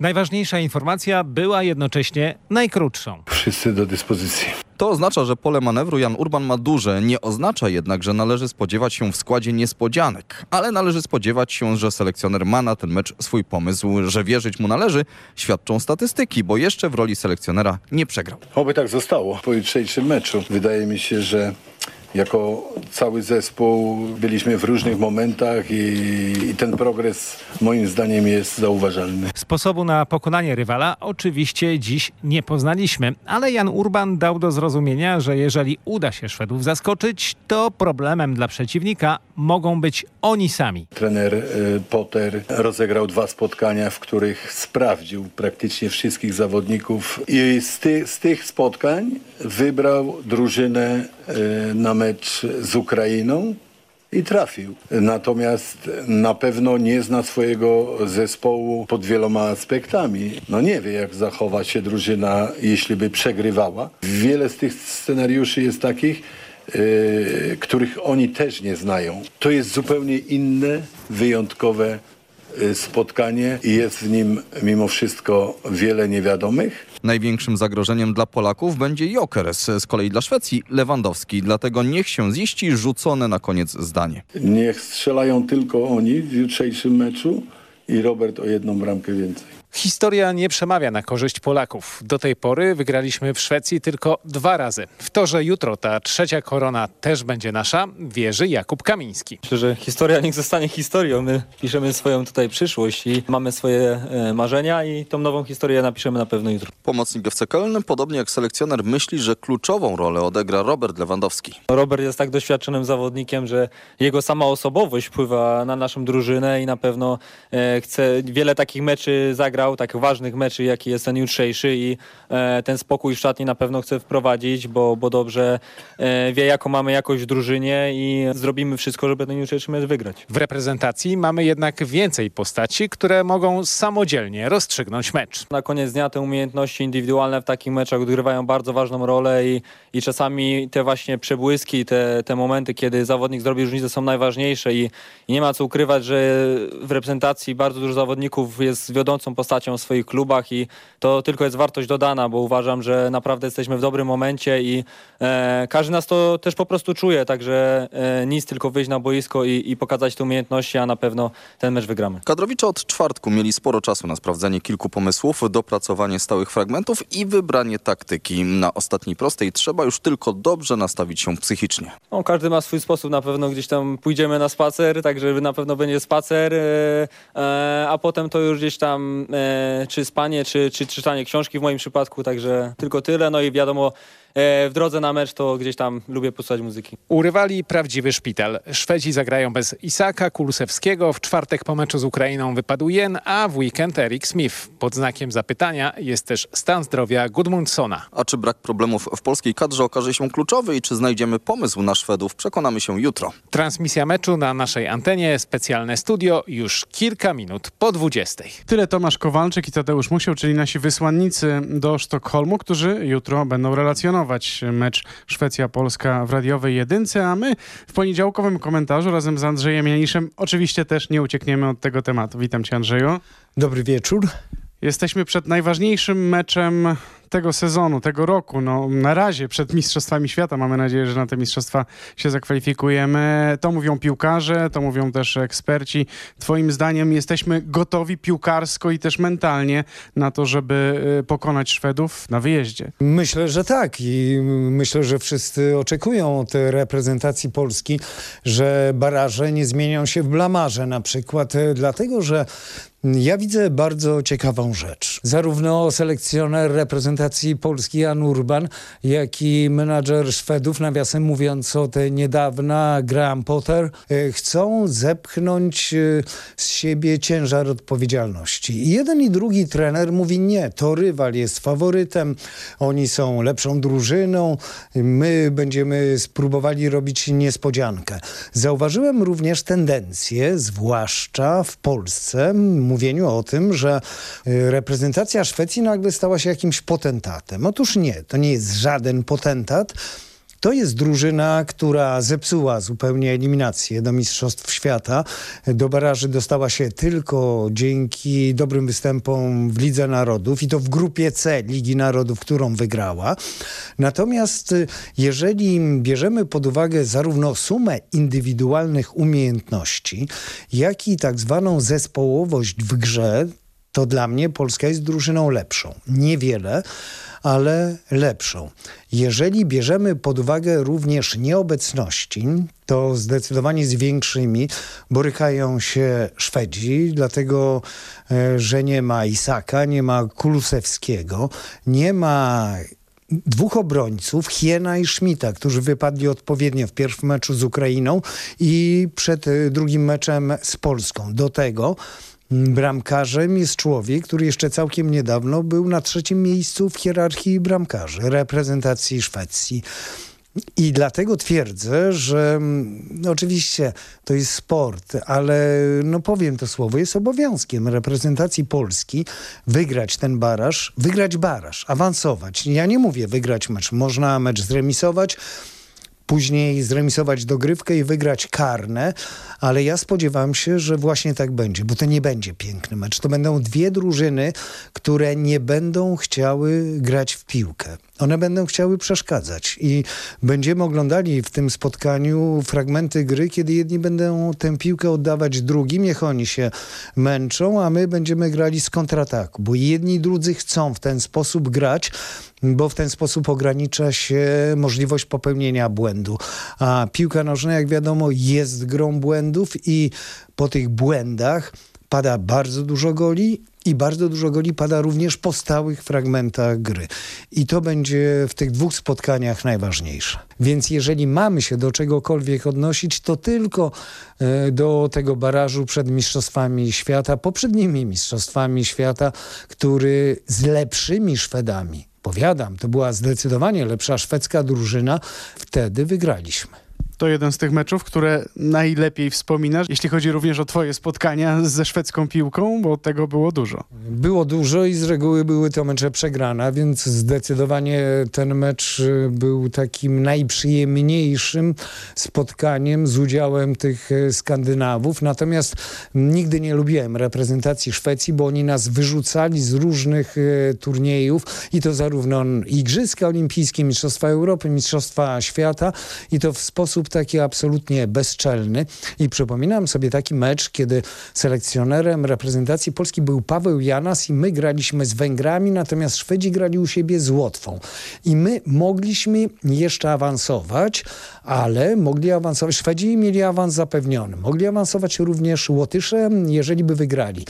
Najważniejsza informacja była jednocześnie najkrótszą. Wszyscy do dyspozycji. To oznacza, że pole manewru Jan Urban ma duże. Nie oznacza jednak, że należy spodziewać się w składzie niespodzianek. Ale należy spodziewać się, że selekcjoner ma na ten mecz swój pomysł. Że wierzyć mu należy, świadczą statystyki, bo jeszcze w roli selekcjonera nie przegrał. Oby tak zostało po jutrzejszym meczu. Wydaje mi się, że jako cały zespół byliśmy w różnych momentach i, i, ten progres moim zdaniem jest zauważalny. Sposobu na pokonanie rywala oczywiście dziś nie poznaliśmy, ale Jan Urban dał do zrozumienia, że jeżeli uda się Szwedów zaskoczyć, to problemem dla przeciwnika mogą być oni sami. Trener y, Potter rozegrał dwa spotkania, w których sprawdził praktycznie wszystkich zawodników i z, ty, z tych spotkań wybrał drużynę na mecz z Ukrainą i trafił. Natomiast na pewno nie zna swojego zespołu pod wieloma aspektami. No nie wie, jak zachowa się drużyna, jeśli by przegrywała. Wiele z tych scenariuszy jest takich, yy, których oni też nie znają. To jest zupełnie inne, wyjątkowe spotkanie i jest w nim mimo wszystko wiele niewiadomych. Największym zagrożeniem dla Polaków będzie Jokers, z kolei dla Szwecji Lewandowski. Dlatego niech się ziści rzucone na koniec zdanie. Niech strzelają tylko oni w jutrzejszym meczu i Robert o jedną bramkę więcej. Historia nie przemawia na korzyść Polaków. Do tej pory wygraliśmy w Szwecji tylko dwa razy. W to, że jutro ta trzecia korona też będzie nasza, wierzy Jakub Kamiński. Myślę, że historia niech zostanie historią. My piszemy swoją tutaj przyszłość i mamy swoje e, marzenia i tą nową historię napiszemy na pewno jutro. Pomocnik FC Köln, podobnie jak selekcjoner, myśli, że kluczową rolę odegra Robert Lewandowski. Robert jest tak doświadczonym zawodnikiem, że jego sama osobowość wpływa na naszą drużynę i na pewno e, chce wiele takich meczy zagrać grał, tak ważnych meczy, jaki jest ten jutrzejszy i e, ten spokój w szatni na pewno chce wprowadzić, bo, bo dobrze e, wie, jaką mamy jakość w drużynie i zrobimy wszystko, żeby ten jutrzejszy mecz wygrać. W reprezentacji mamy jednak więcej postaci, które mogą samodzielnie rozstrzygnąć mecz. Na koniec dnia te umiejętności indywidualne w takich meczach odgrywają bardzo ważną rolę i, i czasami te właśnie przebłyski, te, te momenty, kiedy zawodnik zrobi różnicę są najważniejsze i, i nie ma co ukrywać, że w reprezentacji bardzo dużo zawodników jest wiodącą postacią postacią w swoich klubach i to tylko jest wartość dodana, bo uważam, że naprawdę jesteśmy w dobrym momencie i e, każdy nas to też po prostu czuje, także e, nic tylko wyjść na boisko i, i pokazać te umiejętności, a na pewno ten mecz wygramy. Kadrowicze od czwartku mieli sporo czasu na sprawdzenie kilku pomysłów, dopracowanie stałych fragmentów i wybranie taktyki. Na ostatniej prostej trzeba już tylko dobrze nastawić się psychicznie. No, każdy ma swój sposób, na pewno gdzieś tam pójdziemy na spacer, także na pewno będzie spacer, e, e a potem to już gdzieś tam e, czy spanie, czy, czy czytanie książki w moim przypadku, także tylko tyle. No i wiadomo, E, w drodze na mecz to gdzieś tam lubię posłuchać muzyki. Urywali prawdziwy szpital. Szwedzi zagrają bez Isaka Kulusewskiego. W czwartek po meczu z Ukrainą wypadł Jen, a w weekend Erik Smith. Pod znakiem zapytania jest też stan zdrowia Gudmundsona. A czy brak problemów w polskiej kadrze okaże się kluczowy i czy znajdziemy pomysł na Szwedów? Przekonamy się jutro. Transmisja meczu na naszej antenie, specjalne studio już kilka minut po 20. Tyle Tomasz Kowaczyk. Kowalczyk i Tadeusz Musiał, czyli nasi wysłannicy do Sztokholmu, którzy jutro będą relacjonować mecz Szwecja-Polska w radiowej jedynce, a my w poniedziałkowym komentarzu razem z Andrzejem Janiszem oczywiście też nie uciekniemy od tego tematu. Witam cię Andrzeju. Dobry wieczór. Jesteśmy przed najważniejszym meczem tego sezonu, tego roku. No, na razie przed Mistrzostwami Świata. Mamy nadzieję, że na te mistrzostwa się zakwalifikujemy. To mówią piłkarze, to mówią też eksperci. Twoim zdaniem jesteśmy gotowi piłkarsko i też mentalnie na to, żeby y, pokonać Szwedów na wyjeździe? Myślę, że tak i myślę, że wszyscy oczekują od reprezentacji Polski, że baraże nie zmienią się w blamarze na przykład, e, dlatego że ja widzę bardzo ciekawą rzecz. Zarówno selekcjoner reprezentacji Polski Jan Urban, jak i menadżer Szwedów, nawiasem mówiąc od niedawna Graham Potter, e, chcą zepchnąć e, z siebie ciężar odpowiedzialności. I jeden i drugi trener mówi nie, to rywal jest faworytem, oni są lepszą drużyną, my będziemy spróbowali robić niespodziankę. Zauważyłem również tendencję, zwłaszcza w Polsce, mówieniu o tym, że y, reprezentacja Szwecji nagle stała się jakimś potentatem. Otóż nie, to nie jest żaden potentat. To jest drużyna, która zepsuła zupełnie eliminację do Mistrzostw Świata. Do baraży dostała się tylko dzięki dobrym występom w Lidze Narodów i to w grupie C Ligi Narodów, którą wygrała. Natomiast y, jeżeli bierzemy pod uwagę zarówno sumę indywidualnych umiejętności, jak i tak zwaną zespołowość w grze, to dla mnie Polska jest drużyną lepszą. Niewiele, ale lepszą. Jeżeli bierzemy pod uwagę również nieobecności, to zdecydowanie z większymi borykają się Szwedzi, dlatego e, że nie ma Isaka, nie ma Kulusewskiego, nie ma dwóch obrońców, Hiena i Schmidta, którzy wypadli odpowiednio w pierwszym meczu z Ukrainą i przed e, drugim meczem z Polską. Do tego Bramkarzem jest człowiek, który jeszcze całkiem niedawno był na trzecim miejscu w hierarchii bramkarzy reprezentacji Szwecji. I dlatego twierdzę, że no oczywiście to jest sport, ale no powiem to słowo, jest obowiązkiem reprezentacji Polski wygrać ten baraż, wygrać baraż, awansować. Ja nie mówię wygrać mecz, można mecz zremisować, później zremisować dogrywkę i wygrać karne, ale ja spodziewam się, że właśnie tak będzie, bo to nie będzie piękny mecz. To będą dwie drużyny, które nie będą chciały grać w piłkę. One będą chciały przeszkadzać i będziemy oglądali w tym spotkaniu fragmenty gry, kiedy jedni będą tę piłkę oddawać drugim, niech oni się męczą, a my będziemy grali z kontrataku, bo jedni drudzy chcą w ten sposób grać, bo w ten sposób ogranicza się możliwość popełnienia błędu. A piłka nożna, jak wiadomo, jest grą błędów i po tych błędach pada bardzo dużo goli i bardzo dużo goli pada również po stałych fragmentach gry. I to będzie w tych dwóch spotkaniach najważniejsze. Więc jeżeli mamy się do czegokolwiek odnosić, to tylko e, do tego barażu przed Mistrzostwami Świata, poprzednimi Mistrzostwami Świata, który z lepszymi Szwedami, powiadam, to była zdecydowanie lepsza szwedzka drużyna, wtedy wygraliśmy. To jeden z tych meczów, które najlepiej wspominasz, jeśli chodzi również o twoje spotkania ze szwedzką piłką, bo tego było dużo. Było dużo i z reguły były to mecze przegrane, więc zdecydowanie ten mecz y, był takim najprzyjemniejszym spotkaniem z udziałem tych y, Skandynawów. Natomiast nigdy nie lubiłem reprezentacji Szwecji, bo oni nas wyrzucali z różnych y, turniejów i to zarówno Igrzyska Olimpijskie, Mistrzostwa Europy, Mistrzostwa Świata i to w sposób taki absolutnie bezczelny. I przypominam sobie taki mecz, kiedy selekcjonerem reprezentacji Polski był Paweł Janas i my graliśmy z Węgrami, natomiast Szwedzi grali u siebie z Łotwą. I my mogliśmy jeszcze awansować, ale mogli awansować, Szwedzi mieli awans zapewniony. Mogli awansować również Łotysze, jeżeli by wygrali.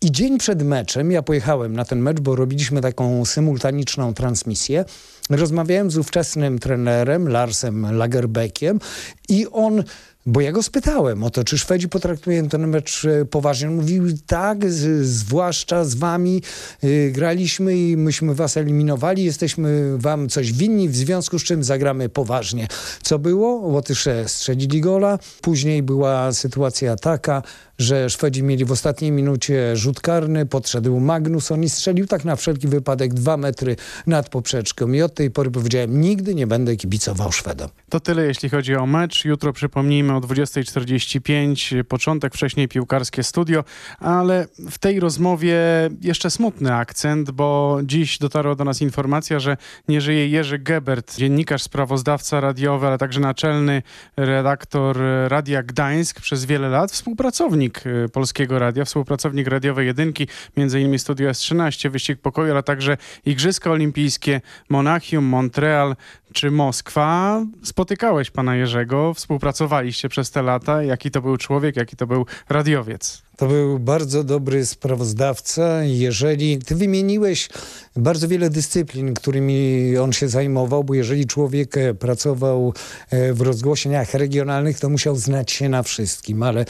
I dzień przed meczem, ja pojechałem na ten mecz, bo robiliśmy taką symultaniczną transmisję, rozmawiałem z ówczesnym trenerem Larsem Lagerbeckiem i on Bo ja go spytałem o to, czy Szwedzi potraktują ten mecz e, poważnie. On mówił tak, z, zwłaszcza z wami y, graliśmy i myśmy was eliminowali, jesteśmy wam coś winni, w związku z czym zagramy poważnie. Co było? Łotysze strzelili gola, później była sytuacja taka, że Szwedzi mieli w ostatniej minucie rzut karny, podszedł Magnusson i strzelił tak na wszelki wypadek dwa metry nad poprzeczką. I od tej pory powiedziałem, nigdy nie będę kibicował Szwedom. To tyle, jeśli chodzi o mecz. Jutro przypomnijmy o 20.45, początek, wcześniej piłkarskie studio, ale w tej rozmowie jeszcze smutny akcent, bo dziś dotarła do nas informacja, że nie żyje Jerzy Gebert, dziennikarz, sprawozdawca radiowy, ale także naczelny redaktor Radia Gdańsk. Przez wiele lat, współpracownik y, Polskiego Radia, współpracownik radiowej jedynki, między innymi Studio S13, Wyścig Pokoju, ale także Igrzyska Olimpijskie, Monachium, Montreal czy Moskwa. Spotykałeś pana Jerzego, współpracowaliście przez te lata. Jaki to był człowiek, jaki to był radiowiec? To był bardzo dobry sprawozdawca. Jeżeli ty wymieniłeś bardzo wiele dyscyplin, którymi on się zajmował, bo jeżeli człowiek e, pracował e, w rozgłośniach regionalnych, to musiał znać się na wszystkim, ale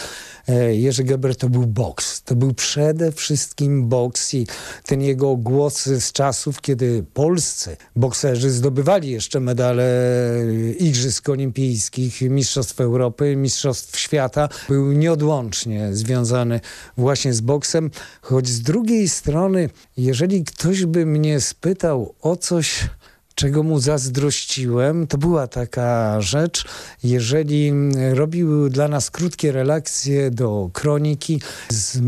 e, Jerzy Geber to był boks. To był przede wszystkim boks i ten jego głos z czasów, kiedy polscy bokserzy zdobywali jeszcze medale Igrzysk Olimpijskich, Mistrzostw Europy, Mistrzostw Świata, był nieodłącznie związany właśnie z boksem, choć z drugiej strony, jeżeli ktoś by mnie spytał o coś, czego mu zazdrościłem, to była taka rzecz, jeżeli robił dla nas krótkie relacje do kroniki z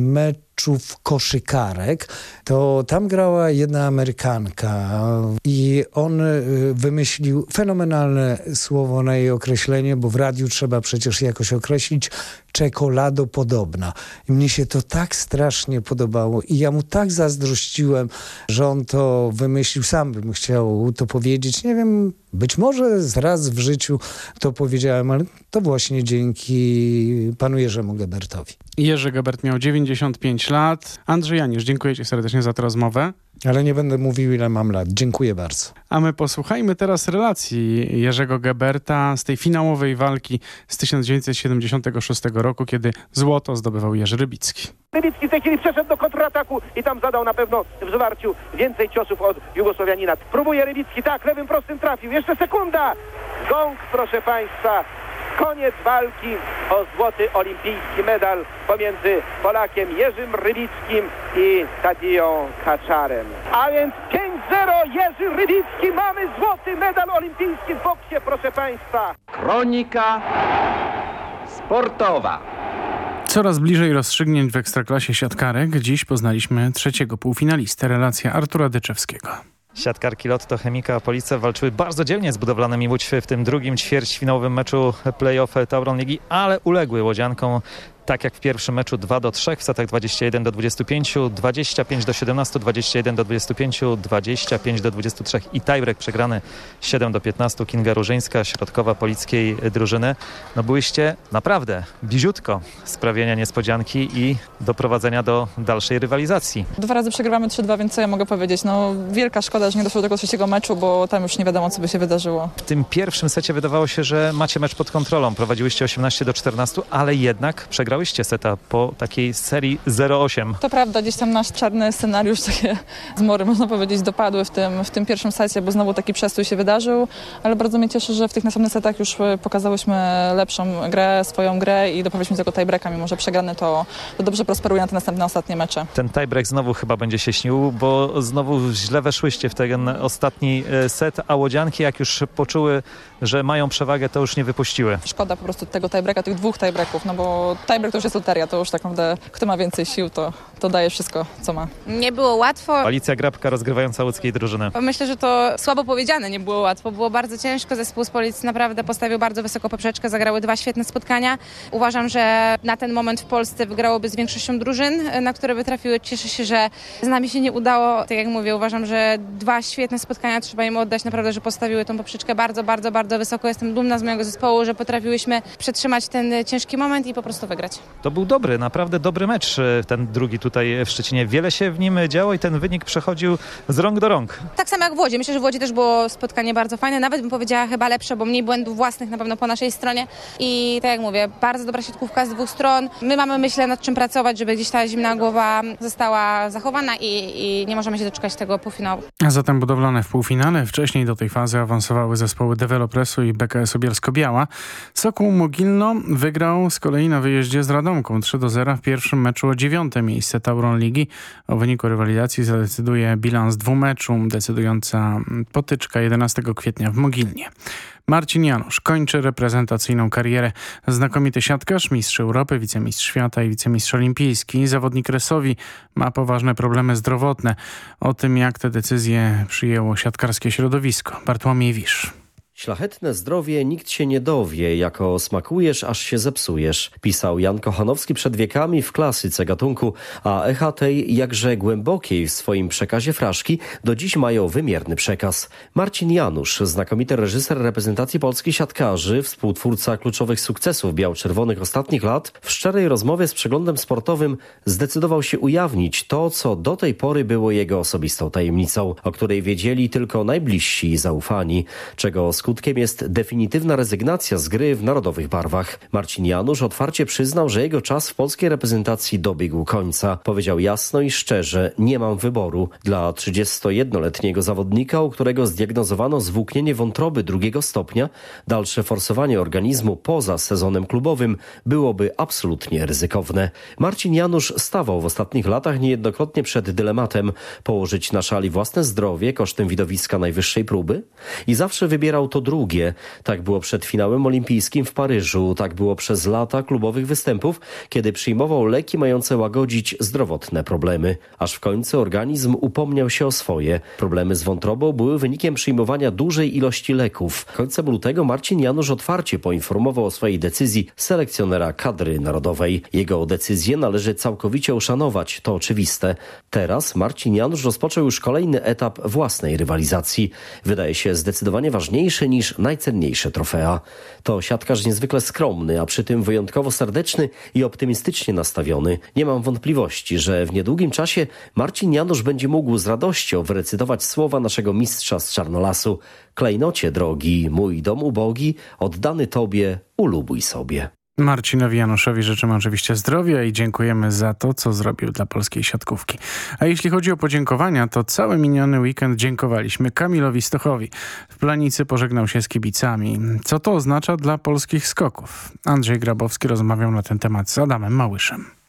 meczów koszykarek, to tam grała jedna Amerykanka i on y, wymyślił fenomenalne słowo na jej określenie, bo w radiu trzeba przecież jakoś określić czekoladopodobna. I mnie się to tak strasznie podobało i ja mu tak zazdrościłem, że on to wymyślił. Sam bym chciał to powiedzieć. Nie wiem, być może raz w życiu to powiedziałem, ale to właśnie dzięki panu Jerzemu Gebertowi. Jerzy Gebert miał 95 lat. Andrzej Janisz, dziękuję ci serdecznie za tę rozmowę. Ale nie będę mówił, ile mam lat. Dziękuję bardzo. A my posłuchajmy teraz relacji Jerzego Geberta z tej finałowej walki z 1976 roku, kiedy złoto zdobywał Jerzy Rybicki. Rybicki w tej chwili przeszedł do kontrataku i tam zadał na pewno w zwarciu więcej ciosów od Jugosłowianina. Próbuje Rybicki, tak, lewym prostym trafił. Jeszcze sekunda. Gong, proszę Państwa. Koniec walki o złoty olimpijski medal pomiędzy Polakiem Jerzym Rybickim i Tadiją Kaczarem. A więc 5-0 Jerzy Rybicki. Mamy złoty medal olimpijski w boksie, proszę Państwa. Kronika sportowa. Coraz bliżej rozstrzygnięć w Ekstraklasie siatkarek. Dziś poznaliśmy trzeciego półfinalistę. Relacja Artura Dyczewskiego. Siatkarki Lotto Chemika Police walczyły bardzo dzielnie z budowlanymi Łódź w tym drugim ćwierćfinałowym meczu play-off Tauron Ligi, ale uległy Łodziankom tak jak w pierwszym meczu 2 do 3 w setach 21 do 25, 25 do 17, 21 do 25, 25 do 23 i tiebreak przegrany 7 do 15 Kinga Różyńska, środkowa polickiej drużyny. No byłyście naprawdę bliziutko sprawienia niespodzianki i doprowadzenia do dalszej rywalizacji. Dwa razy przegrywamy 3-2, więc co ja mogę powiedzieć? No wielka szkoda, że nie doszło do tego trzeciego meczu, bo tam już nie wiadomo, co by się wydarzyło. W tym pierwszym secie wydawało się, że macie mecz pod kontrolą. Prowadziłyście 18 do 14, ale jednak przegrałyście seta po takiej serii 0-8. To prawda, gdzieś tam nasz czarny scenariusz, takie zmory można powiedzieć, dopadły w tym, w tym pierwszym secie, bo znowu taki przestój się wydarzył, ale bardzo mnie cieszy, że w tych następnych setach już pokazałyśmy lepszą grę, swoją grę i doprawiliśmy tego tiebreaka, mimo że przegrany to, to dobrze prosperuje na te następne ostatnie mecze. Ten tiebreak znowu chyba będzie się śnił, bo znowu źle weszłyście w ten ostatni set, a łodzianki jak już poczuły, że mają przewagę, to już nie wypuściły. Szkoda po prostu tego tiebreaka, tych dwóch tiebreaków, no bo tiebreak to już jest loteria, to już tak naprawdę kto ma więcej sił, to, to daje wszystko, co ma. Nie było łatwo. Alicja Grabka rozgrywająca łódzkiej drużyny. Myślę, że to słabo powiedziane, nie było łatwo. Było bardzo ciężko. Zespół z Policji naprawdę postawił bardzo wysoko poprzeczkę. Zagrały dwa świetne spotkania. Uważam, że na ten moment w Polsce wygrałoby z większością drużyn, na które by trafiły. Cieszę się, że z nami się nie udało. Tak jak mówię, uważam, że dwa świetne spotkania trzeba im oddać. Naprawdę, że postawiły tą poprzeczkę bardzo, bardzo, bardzo wysoko. Jestem dumna z mojego zespołu, że potrafiłyśmy przetrzymać ten ciężki moment i po prostu wygrać. Wygrać. To był dobry, naprawdę dobry mecz, e, ten drugi tutaj w Szczecinie. Wiele się w nim działo i ten wynik przechodził z rąk do rąk. Tak samo jak w Łodzi. Myślę, że w Łodzi też było spotkanie bardzo fajne, nawet bym powiedziała chyba lepsze, bo mniej błędów własnych na pewno po naszej stronie. I tak jak mówię, bardzo dobra siatkówka z dwóch stron. My mamy, myślę, nad czym pracować, żeby gdzieś ta zimna głowa została zachowana i, i nie możemy się doczekać tego półfinału. A zatem budowlane w półfinale. Wcześniej do tej fazy awansowały zespoły Developresu i BKS Bielsko-Biała. Sokół Mogilno wygrał z kolei na wyjeździe z Radomką 3 do 0 w pierwszym meczu o dziewiąte miejsce Tauron Ligi. O wyniku rywalizacji zadecyduje bilans dwumeczu, decydująca potyczka 11 kwietnia w Mogilnie. Marcin Janusz kończy reprezentacyjną karierę. Znakomity siatkarz, mistrz Europy, wicemistrz świata i wicemistrz olimpijski. Zawodnik Resowi ma poważne problemy zdrowotne. O tym, jak te decyzje przyjęło siatkarskie środowisko. Bartłomiej Wisz. Szlachetne zdrowie nikt się nie dowie, jako smakujesz, aż się zepsujesz, pisał Jan Kochanowski przed wiekami w klasyce gatunku, a echa tej jakże głębokiej w swoim przekazie fraszki do dziś mają wymierny przekaz. Marcin Janusz, znakomity reżyser reprezentacji polskich siatkarzy, współtwórca kluczowych sukcesów biał-czerwonych ostatnich lat, w szczerej rozmowie z przeglądem sportowym zdecydował się ujawnić to, co do tej pory było jego osobistą tajemnicą, o której wiedzieli tylko najbliżsi i zaufani, czego skutkiem jest definitywna rezygnacja z gry w narodowych barwach. Marcin Janusz otwarcie przyznał, że jego czas w polskiej reprezentacji dobiegł końca. Powiedział jasno i szczerze, nie mam wyboru. Dla 31-letniego zawodnika, u którego zdiagnozowano zwłóknienie wątroby drugiego stopnia, dalsze forsowanie organizmu poza sezonem klubowym byłoby absolutnie ryzykowne. Marcin Janusz stawał w ostatnich latach niejednokrotnie przed dylematem położyć na szali własne zdrowie kosztem widowiska najwyższej próby i zawsze wybierał to drugie. Tak było przed finałem olimpijskim w Paryżu, tak było przez lata klubowych występów, kiedy przyjmował leki mające łagodzić zdrowotne problemy. Aż w końcu organizm upomniał się o swoje. Problemy z wątrobą były wynikiem przyjmowania dużej ilości leków. Końcem lutego Marcin Janusz otwarcie poinformował o swojej decyzji selekcjonera kadry narodowej. Jego decyzję należy całkowicie uszanować, to oczywiste. Teraz Marcin Janusz rozpoczął już kolejny etap własnej rywalizacji. Wydaje się zdecydowanie ważniejszy niż najcenniejsze trofea. To siatkarz niezwykle skromny, a przy tym wyjątkowo serdeczny i optymistycznie nastawiony. Nie mam wątpliwości, że w niedługim czasie Marcin Janusz będzie mógł z radością wyrecytować słowa naszego mistrza z Czarnolasu. Klejnocie drogi, mój dom ubogi, oddany tobie, ulubuj sobie. Marcinowi Januszowi życzymy oczywiście zdrowia i dziękujemy za to, co zrobił dla polskiej siatkówki. A jeśli chodzi o podziękowania, to cały miniony weekend dziękowaliśmy Kamilowi Stochowi. W Planicy pożegnał się z kibicami. Co to oznacza dla polskich skoków? Andrzej Grabowski rozmawiał na ten temat z Adamem Małyszem.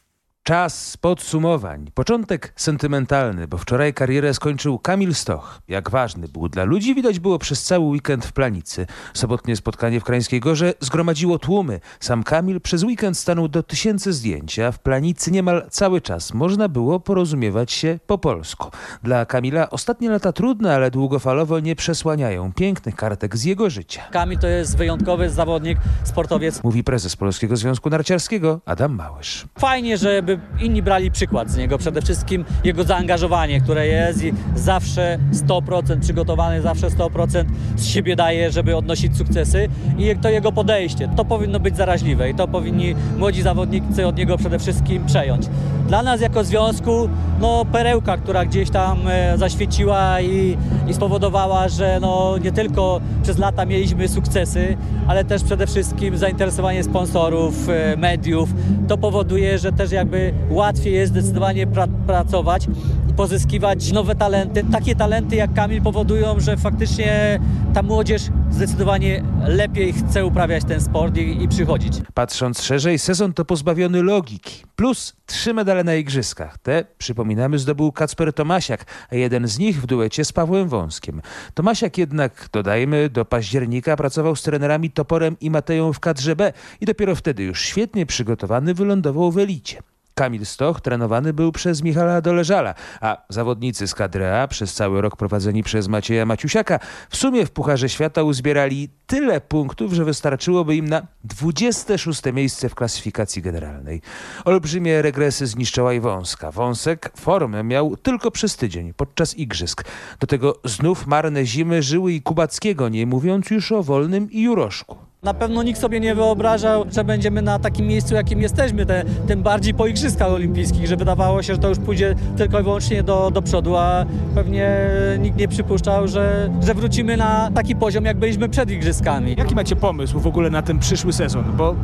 Czas podsumowań. Początek sentymentalny, bo wczoraj karierę skończył Kamil Stoch. Jak ważny był dla ludzi, widać było przez cały weekend w Planicy. Sobotnie spotkanie w Krańskiej Gorze zgromadziło tłumy. Sam Kamil przez weekend stanął do tysięcy zdjęć, a w Planicy niemal cały czas można było porozumiewać się po polsku. Dla Kamila ostatnie lata trudne, ale długofalowo nie przesłaniają pięknych kartek z jego życia. Kamil to jest wyjątkowy zawodnik, sportowiec. Mówi prezes Polskiego Związku Narciarskiego Adam Małysz. Fajnie, żeby inni brali przykład z niego. Przede wszystkim jego zaangażowanie, które jest i zawsze 100% przygotowany, zawsze 100% z siebie daje, żeby odnosić sukcesy i to jego podejście. To powinno być zaraźliwe i to powinni młodzi zawodnicy od niego przede wszystkim przejąć. Dla nas jako związku, no perełka, która gdzieś tam e, zaświeciła i, i spowodowała, że no nie tylko przez lata mieliśmy sukcesy, ale też przede wszystkim zainteresowanie sponsorów, e, mediów. To powoduje, że też jakby łatwiej jest zdecydowanie pra pracować pozyskiwać nowe talenty. Takie talenty jak Kamil powodują, że faktycznie ta młodzież zdecydowanie lepiej chce uprawiać ten sport i, i przychodzić. Patrząc szerzej, sezon to pozbawiony logiki. Plus trzy medale na igrzyskach. Te, przypominamy, zdobył Kacper Tomasiak, a jeden z nich w duecie z Pawłem Wąskiem. Tomasiak jednak, dodajmy, do października pracował z trenerami Toporem i Mateją w kadrze B i dopiero wtedy już świetnie przygotowany wylądował w elicie. Kamil Stoch trenowany był przez Michala Doleżala, a zawodnicy z kadry A przez cały rok prowadzeni przez Macieja Maciusiaka w sumie w Pucharze Świata uzbierali tyle punktów, że wystarczyłoby im na 26 miejsce w klasyfikacji generalnej. Olbrzymie regresy zniszczyła i Wąska. Wąsek formę miał tylko przez tydzień podczas igrzysk. Do tego znów marne zimy żyły i Kubackiego, nie mówiąc już o Wolnym i Juroszku. Na pewno nikt sobie nie wyobrażał, że będziemy na takim miejscu, jakim jesteśmy, te, tym bardziej po Igrzyskach Olimpijskich, że wydawało się, że to już pójdzie tylko i wyłącznie do, do przodu, a pewnie nikt nie przypuszczał, że, że wrócimy na taki poziom, jak byliśmy przed Igrzyskami. Jaki macie pomysł w ogóle na ten przyszły sezon? Bo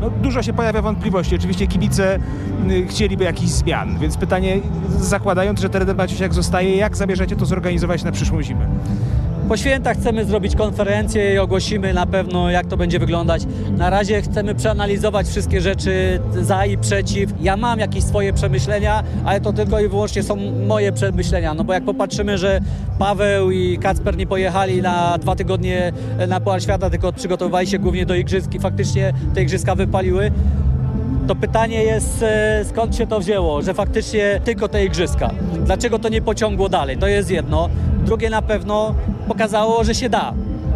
no, dużo się pojawia wątpliwości. Oczywiście kibice y, chcieliby jakichś zmian, więc pytanie, zakładając, że teren Maciusiak zostaje, jak zamierzacie to zorganizować na przyszłą zimę? Po świętach chcemy zrobić konferencję i ogłosimy na pewno, jak to będzie wyglądać. Na razie chcemy przeanalizować wszystkie rzeczy za i przeciw. Ja mam jakieś swoje przemyślenia, ale to tylko i wyłącznie są moje przemyślenia. No bo jak popatrzymy, że Paweł i Kacper nie pojechali na dwa tygodnie na Puchar Świata, tylko przygotowywali się głównie do igrzysk i faktycznie te igrzyska wypaliły, to pytanie jest, e, skąd się to wzięło, że faktycznie tylko te igrzyska. Dlaczego to nie pociągło dalej? To jest jedno. Drugie na pewno pokazało, że się da.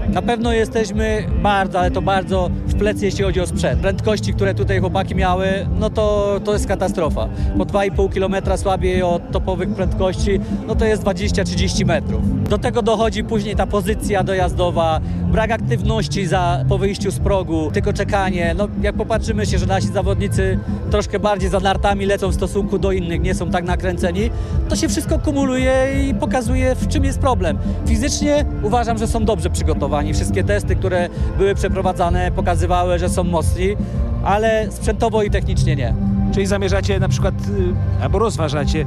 Na pewno jesteśmy bardzo, ale to bardzo w plecy, jeśli chodzi o sprzęt. Prędkości, które tutaj chłopaki miały, no to, to jest katastrofa. Po 2,5 km słabiej od topowych prędkości, no to jest 20-30 metrów. Do tego dochodzi później ta pozycja dojazdowa, brak aktywności za, po wyjściu z progu, tylko czekanie. No, jak popatrzymy się, że nasi zawodnicy troszkę bardziej za nartami lecą w stosunku do innych, nie są tak nakręceni, to się wszystko kumuluje i pokazuje, w czym jest problem. Fizycznie uważam, że są dobrze przygotowani. Wszystkie testy, które były przeprowadzane, pokazywały, że są mocni, ale sprzętowo i technicznie nie. Czyli zamierzacie na przykład, y, albo rozważacie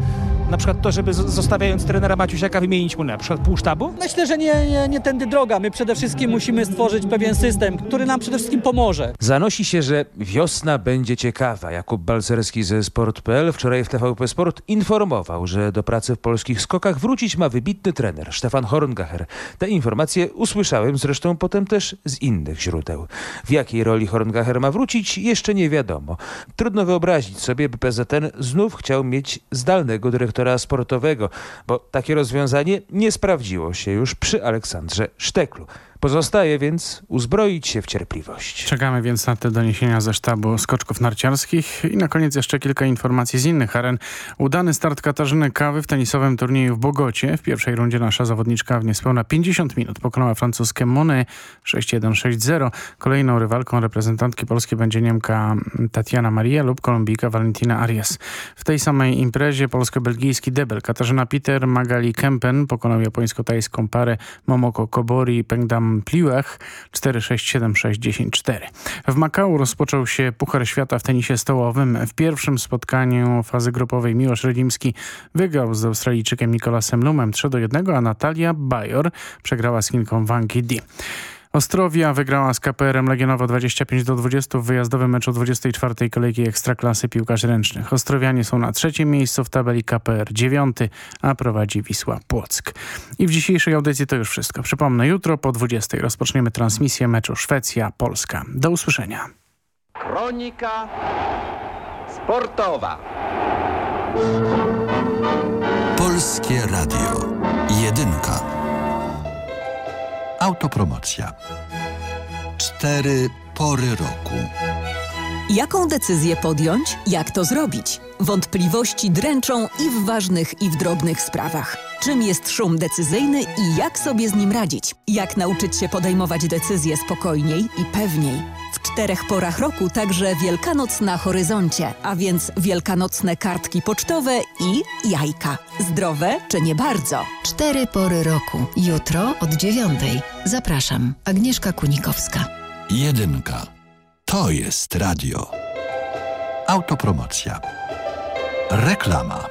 na przykład to, żeby zostawiając trenera Maciusiaka wymienić mu na przykład pół sztabu? Myślę, że nie, nie, nie tędy droga. My przede wszystkim musimy stworzyć pewien system, który nam przede wszystkim pomoże. Zanosi się, że wiosna będzie ciekawa. Jakub Balcerski ze Sport.pl wczoraj w TVP Sport informował, że do pracy w polskich skokach wrócić ma wybitny trener Stefan Horngacher. Te informacje usłyszałem zresztą potem też z innych źródeł. W jakiej roli Horngacher ma wrócić jeszcze nie wiadomo. Trudno wyobrazić sobie, by PZN znów chciał mieć zdalnego dyrektora sportowego, bo takie rozwiązanie nie sprawdziło się już przy Aleksandrze Szteklu. Pozostaje więc uzbroić się w cierpliwość. Czekamy więc na te doniesienia ze sztabu skoczków narciarskich i na koniec jeszcze kilka informacji z innych aren. Udany start Katarzyny Kawy w tenisowym turnieju w Bogocie. W pierwszej rundzie nasza zawodniczka w niespełna 50 minut pokonała francuskę Monet 6-1-6-0. Kolejną rywalką reprezentantki polskiej będzie Niemka Tatiana Maria lub Kolumbijka Valentina Arias. W tej samej imprezie polsko-belgijski debel Katarzyna Peter, Magali Kempen pokonał japońsko-tajską parę Momoko Kobori i Pengdam Pliłech 4-6-7-6-10-4. W Makau rozpoczął się Puchar Świata w tenisie stołowym. W pierwszym spotkaniu fazy grupowej Miłosz Redzimski wygrał z Australijczykiem Nikolasem Lumem 3-1, a Natalia Bajor przegrała z Chinką Wang Di. Ostrowia wygrała z KPR-em Legionowo 25 do 20 w wyjazdowym meczu 24. kolejki Ekstraklasy Piłkarzy Ręcznych. Ostrowianie są na trzecim miejscu w tabeli KPR 9, a prowadzi Wisła Płock. I w dzisiejszej audycji to już wszystko. Przypomnę, jutro po 20 rozpoczniemy transmisję meczu Szwecja-Polska. Do usłyszenia. Kronika sportowa. Polskie Radio. Jedynka. Autopromocja. Cztery pory roku. Jaką decyzję podjąć? Jak to zrobić? Wątpliwości dręczą i w ważnych, i w drobnych sprawach. Czym jest szum decyzyjny i jak sobie z nim radzić? Jak nauczyć się podejmować decyzje spokojniej i pewniej? W czterech porach roku także Wielkanoc na horyzoncie, a więc wielkanocne kartki pocztowe i jajka. Zdrowe czy nie bardzo? Cztery pory roku. Jutro od dziewiątej. Zapraszam. Agnieszka Kunikowska. Jedynka. To jest radio. Autopromocja. Reklama.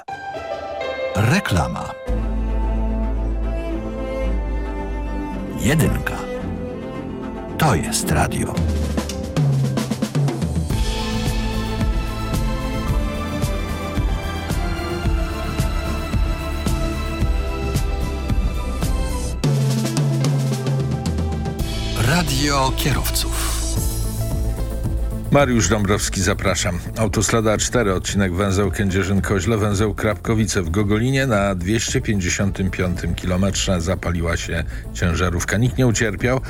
Reklama. Jedynka. To jest radio. Radio kierowców. Mariusz Dąbrowski, zapraszam. Autostrada 4, odcinek węzeł Kędzierzyn-Koźle, węzeł Krapkowice w Gogolinie na 255 km zapaliła się ciężarówka. Nikt nie ucierpiał,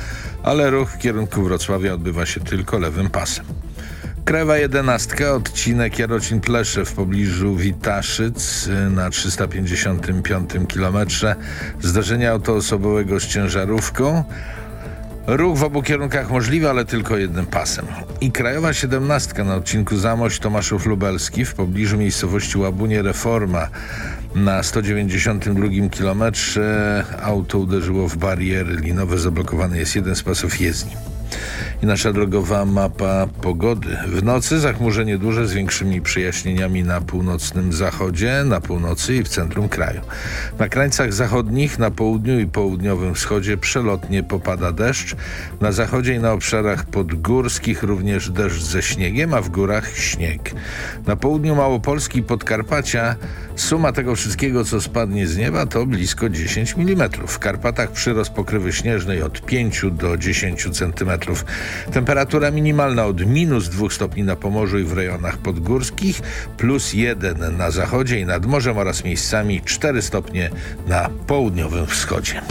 ale ruch w kierunku Wrocławia odbywa się tylko lewym pasem. Krajowa 11, odcinek Jarocin-Plesze w pobliżu Witaszyc na 355 km. Zdarzenie autoosobowego z ciężarówką. Ruch w obu kierunkach możliwy, ale tylko jednym pasem. I Krajowa 17 na odcinku Zamość Tomaszów Lubelski w pobliżu miejscowości Łabunie Reforma na 192 km auto uderzyło w bariery linowe, zablokowany jest jeden z pasów jezdni. I nasza drogowa mapa pogody. W nocy zachmurzenie duże z większymi przejaśnieniami na północnym zachodzie, na północy i w centrum kraju. Na krańcach zachodnich, na południu i południowym wschodzie przelotnie popada deszcz. Na zachodzie i na obszarach podgórskich również deszcz ze śniegiem, a w górach śnieg. Na południu Małopolski i Podkarpacia suma tego wszystkiego, co spadnie z nieba, to blisko 10 mm. W Karpatach przyrost pokrywy śnieżnej od 5 do 10 cm. Temperatura minimalna od minus 2 stopni na Pomorzu i w rejonach podgórskich, plus 1 na zachodzie i nad morzem oraz miejscami 4 stopnie na południowym wschodzie.